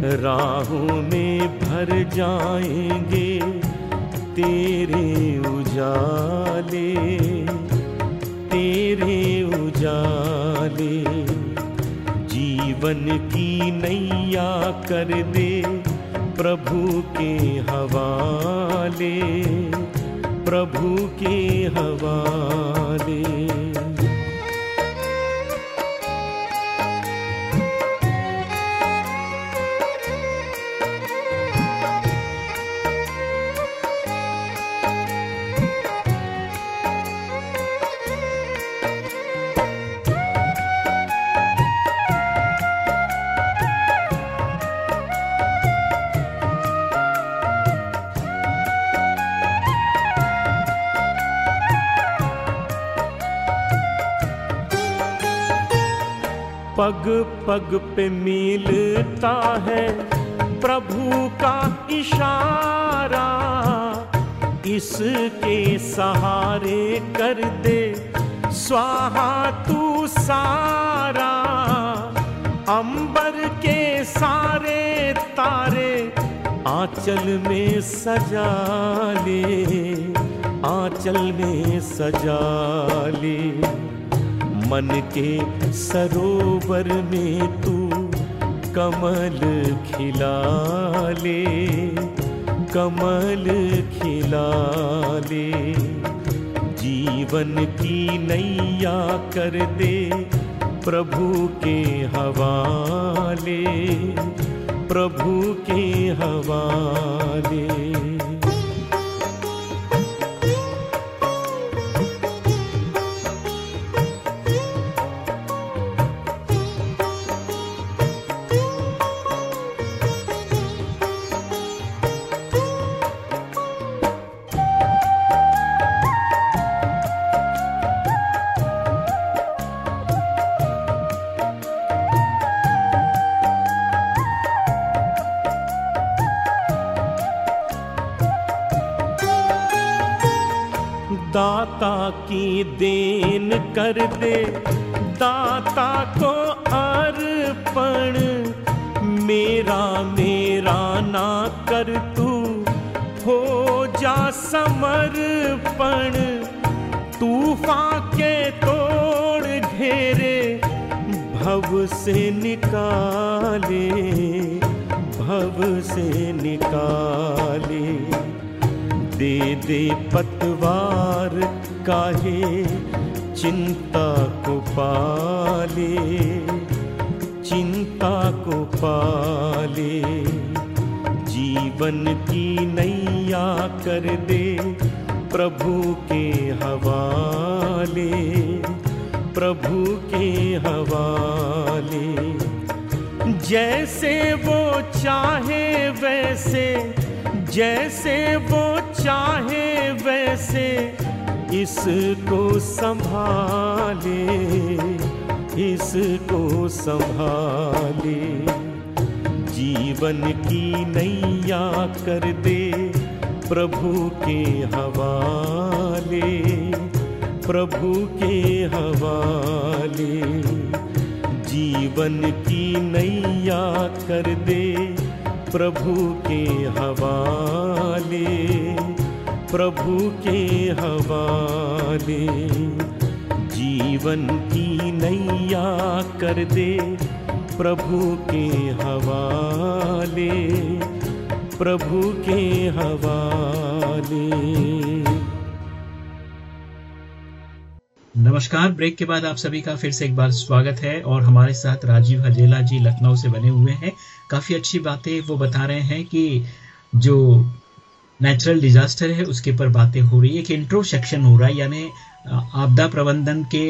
राहों में भर जाएँगे, तेरे उजाले तेरे उजाले। जीवन की नैया कर दे प्रभु के हवाले, प्रभु के हवाले। पग पग पे मिलता है प्रभु का इशारा। इसके सहारे कर दे, स्वाहा तू सारा। अंबर के सारे तारे आंचल में सजा ले, आंचल में सजा ले। मन के सरोवर में तू कमल खिला ले, कमल खिला ले। जीवन की नैया कर दे प्रभु के हवाले, प्रभु के हवाले। कर दे दाता को अर्पण। मेरा मेरा ना कर तू। हो जा समर्पण। तूफ़ान के तोड़ घेरे। भव से निकाले। भव से निकाले। दे दे पतवार काहे? चिंता को पाले चिंता को पाले। जीवन की नैया कर दे प्रभु के हवाले, प्रभु के हवाले। जैसे वो चाहे वैसे, जैसे वो चाहे वैसे इसको संभाले इसको संभाले। जीवन की नैया कर दे प्रभु के हवाले, प्रभु के हवाले। जीवन की नैया कर दे प्रभु के हवाले। प्रभु के हवाले, जीवन की नैया कर दे प्रभु के हवाले, प्रभु के हवाले। नमस्कार, ब्रेक के बाद आप सभी का फिर से एक बार स्वागत है और हमारे साथ राजीव हजेला जी लखनऊ से बने हुए हैं। काफ़ी अच्छी बातें वो बता रहे हैं कि जो नेचुरल डिजास्टर है, उसके ऊपर बातें हो रही है एक इंट्रो सेक्शन हो रहा है, यानी आपदा प्रबंधन के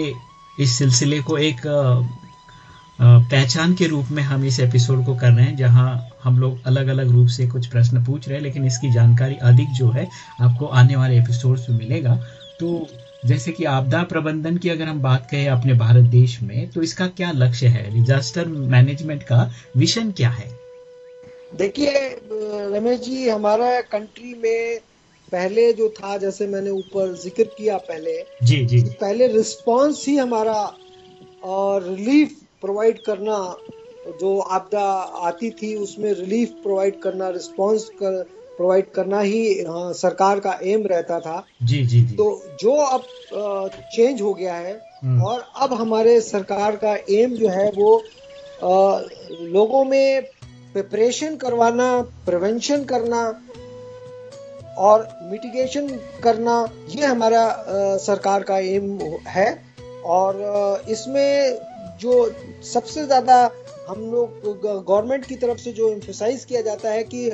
इस सिलसिले को एक पहचान के रूप में हम इस एपिसोड को कर रहे हैं, जहाँ हम लोग अलग अलग रूप से कुछ प्रश्न पूछ रहे हैं, लेकिन इसकी जानकारी अधिक जो है, आपको आने वाले एपिसोड्स में मिलेगा। तो जैसे कि आपदा प्रबंधन की अगर हम बात करें अपने भारत देश में तो इसका क्या लक्ष्य है? डिजास्टर मैनेजमेंट का विजन क्या है? देखिए रमेश जी हमारा कंट्री में पहले जो था जैसे मैंने ऊपर ज़िक्र किया पहले जी जी पहले रिस्पांस ही हमारा और रिलीफ प्रोवाइड करना जो आपदा आती थी उसमें रिलीफ प्रोवाइड करना रिस्पांस कर प्रोवाइड करना ही हाँ, सरकार का एम रहता था। जी जी जी। तो जो अब चेंज हो गया है और अब हमारे सरकार का एम जो है वो आ, लोगों में प्रिपरेशन करवाना प्रिवेंशन करना और मिटिगेशन करना ये हमारा आ, सरकार का एम है। और इसमें जो सबसे ज़्यादा हम लोग गवर्नमेंट की तरफ़ से जो एम्फोसाइज किया जाता है कि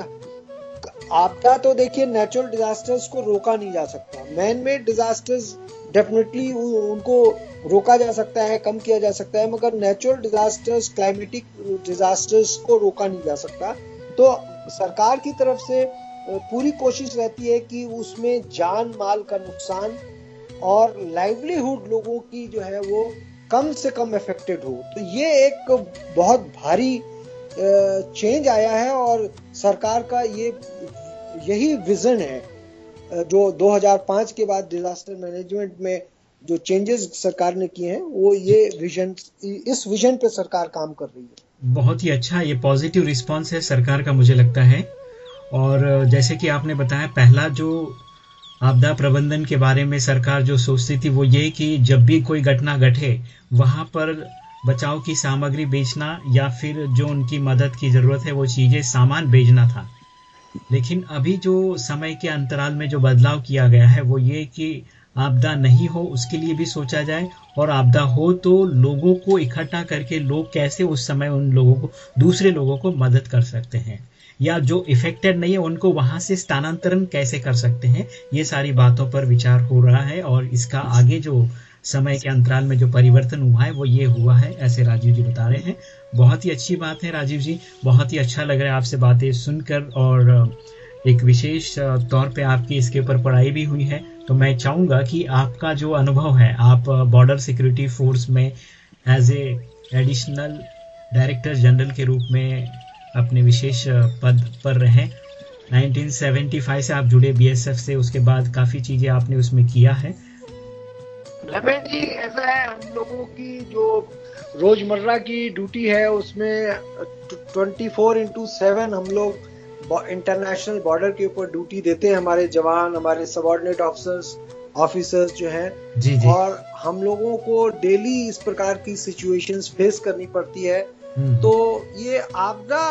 आपदा तो देखिए नेचुरल डिजास्टर्स को रोका नहीं जा सकता। मैन मेड डिजास्टर्स डेफिनेटली उनको रोका जा सकता है, कम किया जा सकता है, मगर नेचुरल डिजास्टर्स क्लाइमेटिक डिजास्टर्स को रोका नहीं जा सकता। तो सरकार की तरफ़ से पूरी कोशिश रहती है कि उसमें जान माल का नुकसान और लाइवलीहुड लोगों की जो है वो कम से कम इफेक्टेड हो। तो ये एक बहुत भारी चेंज आया है और सरकार का ये, यही विजन है जो 2005 के बाद डिजास्टर मैनेजमेंट में जो चेंजेस सरकार ने किए हैं, वो ये विजन इस विजन पे सरकार काम कर रही है। बहुत ही अच्छा ये पॉजिटिव रिस्पांस है सरकार का, मुझे लगता है। और, जैसे कि आपने बताया, पहला जो आपदा प्रबंधन के बारे में सरकार जो सोचती थी, वो ये कि जब भी कोई घटना घटे, वहाँ पर बचाव की सामग्री बेचना या फिर जो उनकी मदद की ज़रूरत है, वो चीज़ें सामान भेजना था। लेकिन अभी जो समय के अंतराल में जो बदलाव किया गया है, वो ये कि आपदा नहीं हो, उसके लिए भी सोचा जाए। और आपदा हो तो लोगों को इकट्ठा करके लोग कैसे उस समय उन लोगों को, दूसरे लोगों को मदद कर सकते हैं? या जो इफेक्टेड नहीं है, उनको वहाँ से स्थानांतरण कैसे कर सकते हैं? ये सारी बातों पर विचार हो रहा है और इसका आगे जो समय के अंतराल में जो परिवर्तन हुआ है, वो ये हुआ है, ऐसे राजीव जी बता रहे हैं। बहुत ही अच्छी बात है, राजीव जी। बहुत ही अच्छा लग रहा है आपसे बातें सुनकर और एक विशेष तौर पे आपकी इसके ऊपर पढ़ाई भी हुई है तो मैं चाहूँगा कि आपका जो अनुभव है, आप बॉर्डर सिक्योरिटी फोर्स में as a additional director general के रूप में अपने विशेष पद पर रहे। 1975 से आप जुड़े बीएसएफ से, उसके बाद काफ़ी चीज़ें आपने उसमें किया है। जी, ऐसा है, हम लोगों की जो रोज़मर्रा की ड्यूटी है, उसमें ट्वेंटी फोर इंटू सेवन हम लोग इंटरनेशनल बॉर्डर के ऊपर ड्यूटी देते हैं हमारे जवान हमारे सबॉर्डिनेट ऑफिसर्स ऑफिसर्स जो हैं जी जी। और हम लोगों को डेली इस प्रकार की सिचुएशंस फेस करनी पड़ती है हम्म। तो ये आपदा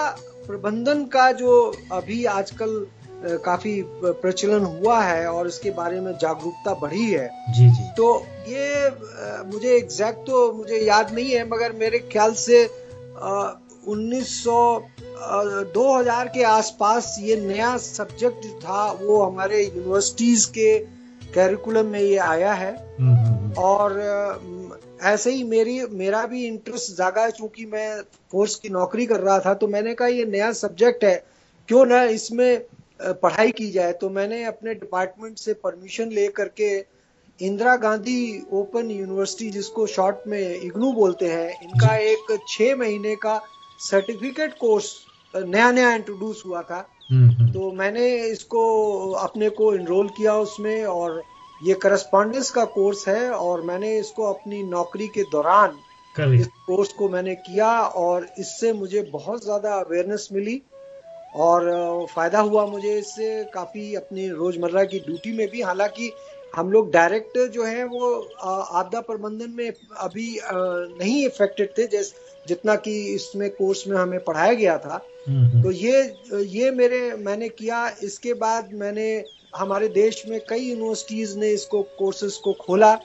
प्रबंधन का जो अभी आजकल काफ़ी प्रचलन हुआ है और इसके बारे में जागरूकता बढ़ी है जी जी तो ये मुझे एग्जैक्ट तो मुझे याद नहीं है मगर मेरे ख्याल से उन्नीस सौ सौ दो हज़ार के आसपास ये नया सब्जेक्ट था वो हमारे यूनिवर्सिटीज के कैरिकुलम में ये आया है। और ऐसे ही मेरी मेरा भी इंटरेस्ट जागा है चूँकि मैं फोर्स की नौकरी कर रहा था तो मैंने कहा ये नया सब्जेक्ट है क्यों ना इसमें पढ़ाई की जाए। तो मैंने अपने डिपार्टमेंट से परमिशन ले करके इंदिरा गांधी ओपन यूनिवर्सिटी जिसको शॉर्ट में इग्नू बोलते हैं इनका एक छह महीने का सर्टिफिकेट कोर्स नया नया इंट्रोड्यूस हुआ था। हम्म, हम्म। तो मैंने इसको अपने को इनरोल किया उसमें और ये करस्पॉन्डेंस का कोर्स है और मैंने इसको अपनी नौकरी के दौरान इस कोर्स को मैंने किया और इससे मुझे बहुत ज़्यादा अवेयरनेस मिली और फ़ायदा हुआ मुझे इससे काफ़ी अपनी रोज़मर्रा की ड्यूटी में भी। हालाँकि हम लोग डायरेक्ट जो है वो आपदा प्रबंधन में अभी नहीं इफेक्टेड थे। जैसे जितना कि इसमें कोर्स में हमें पढ़ाया गया था। तो ये ये मेरे मैंने किया। इसके बाद मैंने हमारे देश में कई यूनिवर्सिटीज ने इसको कोर्सेज को खोला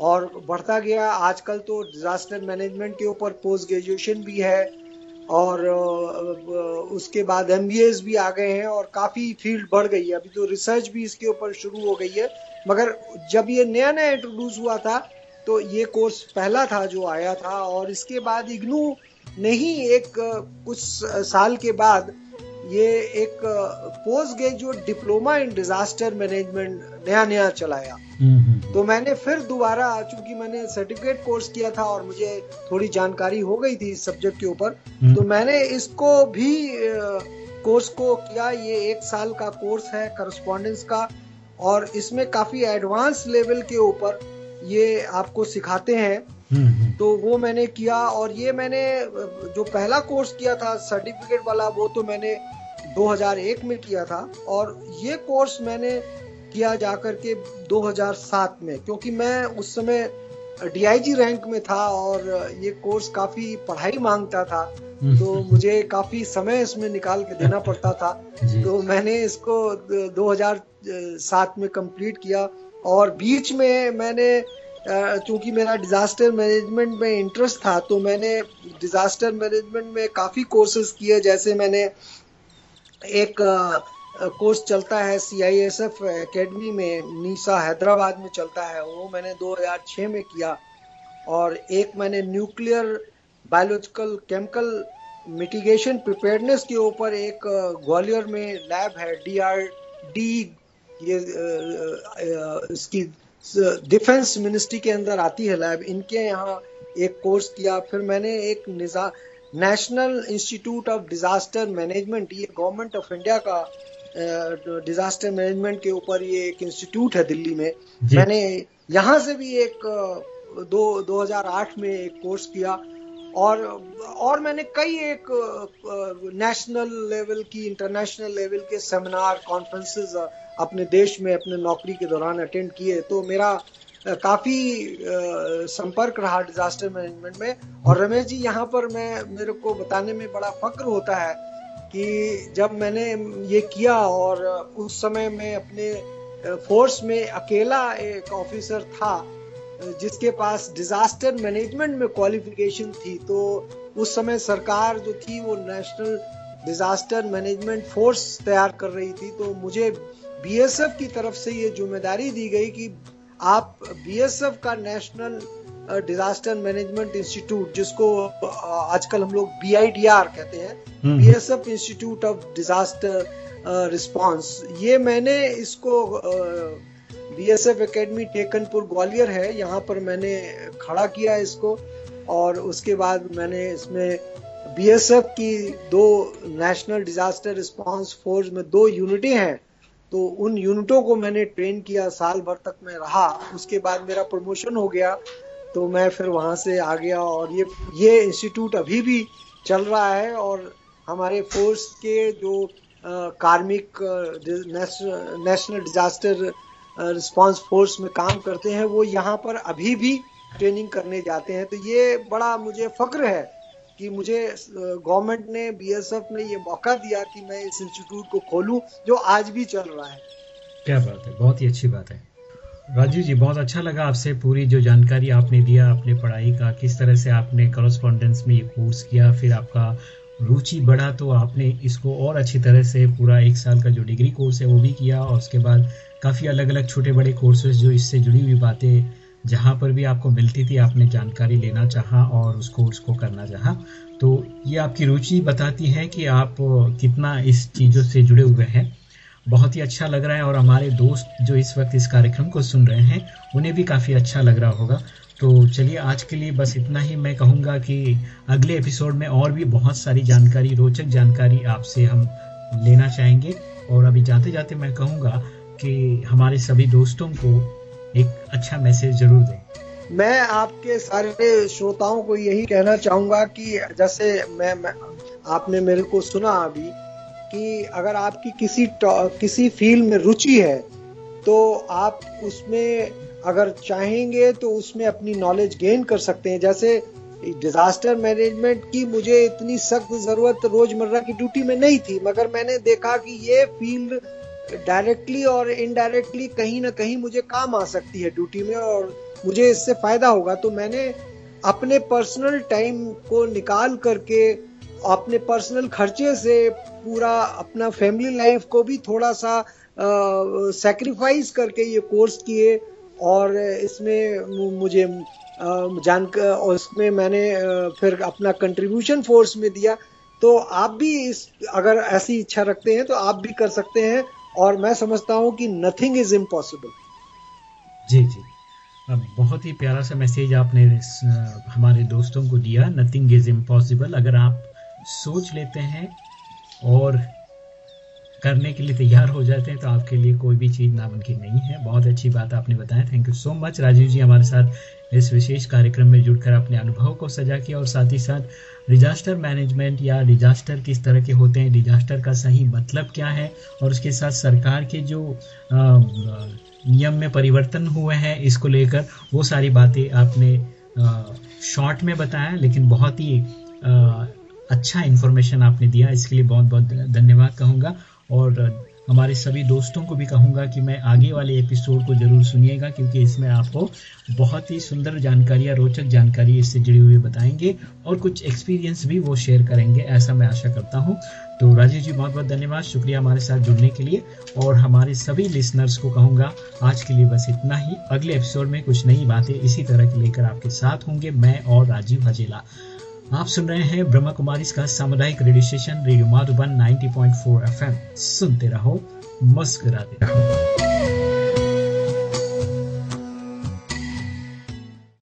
और बढ़ता गया। आजकल तो डिजास्टर मैनेजमेंट के ऊपर पोस्ट ग्रेजुएशन भी है और उसके बाद एमबीएस भी आ गए हैं और काफ़ी फ़ील्ड बढ़ गई है। अभी तो रिसर्च भी इसके ऊपर शुरू हो गई है। मगर जब ये नया नया इंट्रोड्यूस हुआ था तो ये कोर्स पहला था जो आया था और इसके बाद इग्नू ने ही एक कुछ साल के बाद ये एक post graduate diploma in disaster management नया नया चलाया। तो मैंने फिर दोबारा चूँकि मैंने सर्टिफिकेट कोर्स किया था और मुझे थोड़ी जानकारी हो गई थी इस सब्जेक्ट के ऊपर हम्म। तो मैंने इसको भी कोर्स को किया ये एक साल का कोर्स है करस्पॉन्डेंस का और इसमें काफ़ी एडवांस लेवल के ऊपर ये आपको सिखाते हैं। तो वो मैंने किया और ये मैंने जो पहला कोर्स किया था सर्टिफिकेट वाला वो तो मैंने 2001 में किया था और ये कोर्स मैंने किया जाकर के 2007 में क्योंकि मैं उस समय डीआईजी रैंक में था और ये कोर्स काफ़ी पढ़ाई माँगता था। तो मुझे काफ़ी समय इसमें निकाल के देना पड़ता था। तो मैंने इसको 2007 में कंप्लीट किया और बीच में मैंने चूँकि मेरा डिजास्टर मैनेजमेंट में इंटरेस्ट था तो मैंने डिजास्टर मैनेजमेंट में काफ़ी कोर्सेज किए। जैसे मैंने एक कोर्स चलता है C I S F academy में, नीसा हैदराबाद में चलता है। वो मैंने 2006 में किया। और एक मैंने nuclear biological chemical mitigation preparedness के ऊपर एक ग्वालियर में लैब है डी आर डी ये इसकी डिफेंस मिनिस्ट्री के अंदर आती है लैब इनके यहाँ एक कोर्स किया। फिर मैंने एक निजा national institute of disaster management ये गवर्नमेंट ऑफ़ इंडिया का डिजास्टर मैनेजमेंट के ऊपर ये एक इंस्टीट्यूट है दिल्ली में। मैंने यहाँ से भी एक दो 2008 में एक कोर्स किया। और और मैंने कई एक नेशनल लेवल की इंटरनेशनल लेवल के सेमिनार कॉन्फ्रेंसेस अपने देश में अपने नौकरी के दौरान अटेंड किए। तो मेरा काफ़ी संपर्क रहा डिजास्टर मैनेजमेंट में। और रमेश जी, यहाँ पर मैं, मेरे को बताने में बड़ा फक्र होता है कि जब मैंने ये किया और उस समय मैं अपने फोर्स में अकेला एक ऑफिसर था जिसके पास डिजास्टर मैनेजमेंट में क्वालिफिकेशन थी तो उस समय सरकार जो थी वो नेशनल डिजास्टर मैनेजमेंट फोर्स तैयार कर रही थी। तो मुझे बीएसएफ की तरफ़ से ये ज़िम्मेदारी दी गई कि आप बीएसएफ का नेशनल डिजास्टर मैनेजमेंट इंस्टीट्यूट जिसको आजकल हम लोग बी कहते हैं BSF institute of disaster response ये मैंने इसको बीएसएफ एकेडमी टेकनपुर ग्वालियर है, यहाँ पर मैंने खड़ा किया इसको और उसके बाद मैंने इसमें बीएसएफ की दो नेशनल डिजास्टर रिस्पांस फोर्स में दो यूनिटें हैं तो उन यूनिटों को मैंने ट्रेन किया, साल भर तक मैं रहा। उसके बाद मेरा प्रमोशन हो गया तो मैं फिर वहाँ से आ गया और ये ये इंस्टीट्यूट अभी भी चल रहा है और हमारे फोर्स के जो कार्मिक नेशनल डिजास्टर रिस्पांस फोर्स में काम करते हैं, वो यहाँ पर अभी भी ट्रेनिंग करने जाते हैं। तो ये बड़ा मुझे फक्र है कि मुझे गवर्नमेंट ने बीएसएफ ने ये मौका दिया कि मैं इस इंस्टीट्यूट को खोलूं, जो आज भी चल रहा है। क्या बात है, बहुत ही अच्छी बात है। राजीव जी, बहुत अच्छा लगा आपसे पूरी जो जानकारी आपने दिया अपने पढ़ाई का, किस तरह से आपने करस्पॉन्डेंस में ये कोर्स किया, फिर आपका रुचि बढ़ा तो आपने इसको और अच्छी तरह से पूरा एक साल का जो डिग्री कोर्स है वो भी किया और उसके बाद काफ़ी अलग अलग छोटे बड़े कोर्सेज जो इससे जुड़ी हुई बातें जहाँ पर भी आपको मिलती थी, आपने जानकारी लेना चाहा और उस कोर्स को करना चाहा। तो ये आपकी रुचि बताती है कि आप कितना इस चीज़ों से जुड़े हुए हैं। बहुत ही अच्छा लग रहा है और हमारे दोस्त जो इस वक्त इस कार्यक्रम को सुन रहे हैं, उन्हें भी काफ़ी अच्छा लग रहा होगा। तो चलिए आज के लिए बस इतना ही। मैं कहूँगा कि अगले एपिसोड में और भी बहुत सारी जानकारी रोचक जानकारी आपसे हम लेना चाहेंगे। और अभी जाते जाते मैं कहूँगा कि हमारे सभी दोस्तों को एक अच्छा मैसेज ज़रूर दें। मैं आपके सारे श्रोताओं को यही कहना चाहूँगा कि जैसे मैं, मैं आपने मेरे को सुना अभी कि अगर आपकी किसी किसी फ़ील्ड में रुचि है तो आप उसमें अगर चाहेंगे तो उसमें अपनी नॉलेज गेन कर सकते हैं। जैसे डिजास्टर मैनेजमेंट की मुझे इतनी सख्त ज़रूरत रोज़मर्रा की ड्यूटी में नहीं थी, मगर मैंने देखा कि ये फ़ील्ड डायरेक्टली और इनडायरेक्टली कहीं ना कहीं मुझे काम आ सकती है ड्यूटी में और मुझे इससे फ़ायदा होगा। तो मैंने अपने पर्सनल टाइम को निकाल करके अपने पर्सनल खर्चे से पूरा अपना फैमिली लाइफ को भी थोड़ा सा सेक्रीफाइस करके ये कोर्स किए। और इसमें मुझे जानकर उसमें मैंने फिर अपना कंट्रीब्यूशन फोर्स में दिया। तो आप भी इस, अगर ऐसी इच्छा रखते हैं तो आप भी कर सकते हैं। और मैं समझता हूँ कि नथिंग इज़ इम्पॉसिबल जी जी। बहुत ही प्यारा सा मैसेज आपने हमारे दोस्तों को दिया। नथिंग इज़ इम्पॉसिबल अगर आप सोच लेते हैं और करने के लिए तैयार हो जाते हैं तो आपके लिए कोई भी चीज़ नामुमकिन नहीं है। बहुत अच्छी बात आपने बताया। Thank you so much Rajiv ji हमारे साथ इस विशेष कार्यक्रम में जुड़कर अपने अनुभव को सजा किया और साथ ही साथ डिजास्टर मैनेजमेंट या डिजास्टर किस तरह के होते हैं डिजास्टर का सही मतलब क्या है और उसके साथ सरकार के जो नियम में परिवर्तन हुए हैं, इसको लेकर वो सारी बातें आपने शॉर्ट में बताया, लेकिन बहुत ही अच्छा इन्फॉर्मेशन आपने दिया। इसके लिए बहुत बहुत धन्यवाद कहूँगा। और हमारे सभी दोस्तों को भी कहूँगा कि मैं आगे वाले एपिसोड को ज़रूर सुनिएगा, क्योंकि इसमें आपको बहुत ही सुंदर जानकारी या रोचक जानकारी इससे जुड़ी हुई बताएँगे और कुछ एक्सपीरियंस भी वो शेयर करेंगे, ऐसा मैं आशा करता हूँ। तो राजीव जी बहुत बहुत धन्यवाद। शुक्रिया हमारे साथ जुड़ने के लिए। और हमारे सभी लिसनर्स को कहूँगा, आज के लिए बस इतना ही। अगले एपिसोड में कुछ नई बातें इसी तरह की लेकर आपके साथ होंगे, मैं और राजीव हजेला। आप सुन रहे हैं ब्रह्म कुमारी का सामुदायिक radio station, radio Madhuban 90.4 FM. सुनते रहो, मुस्कुराते रहो।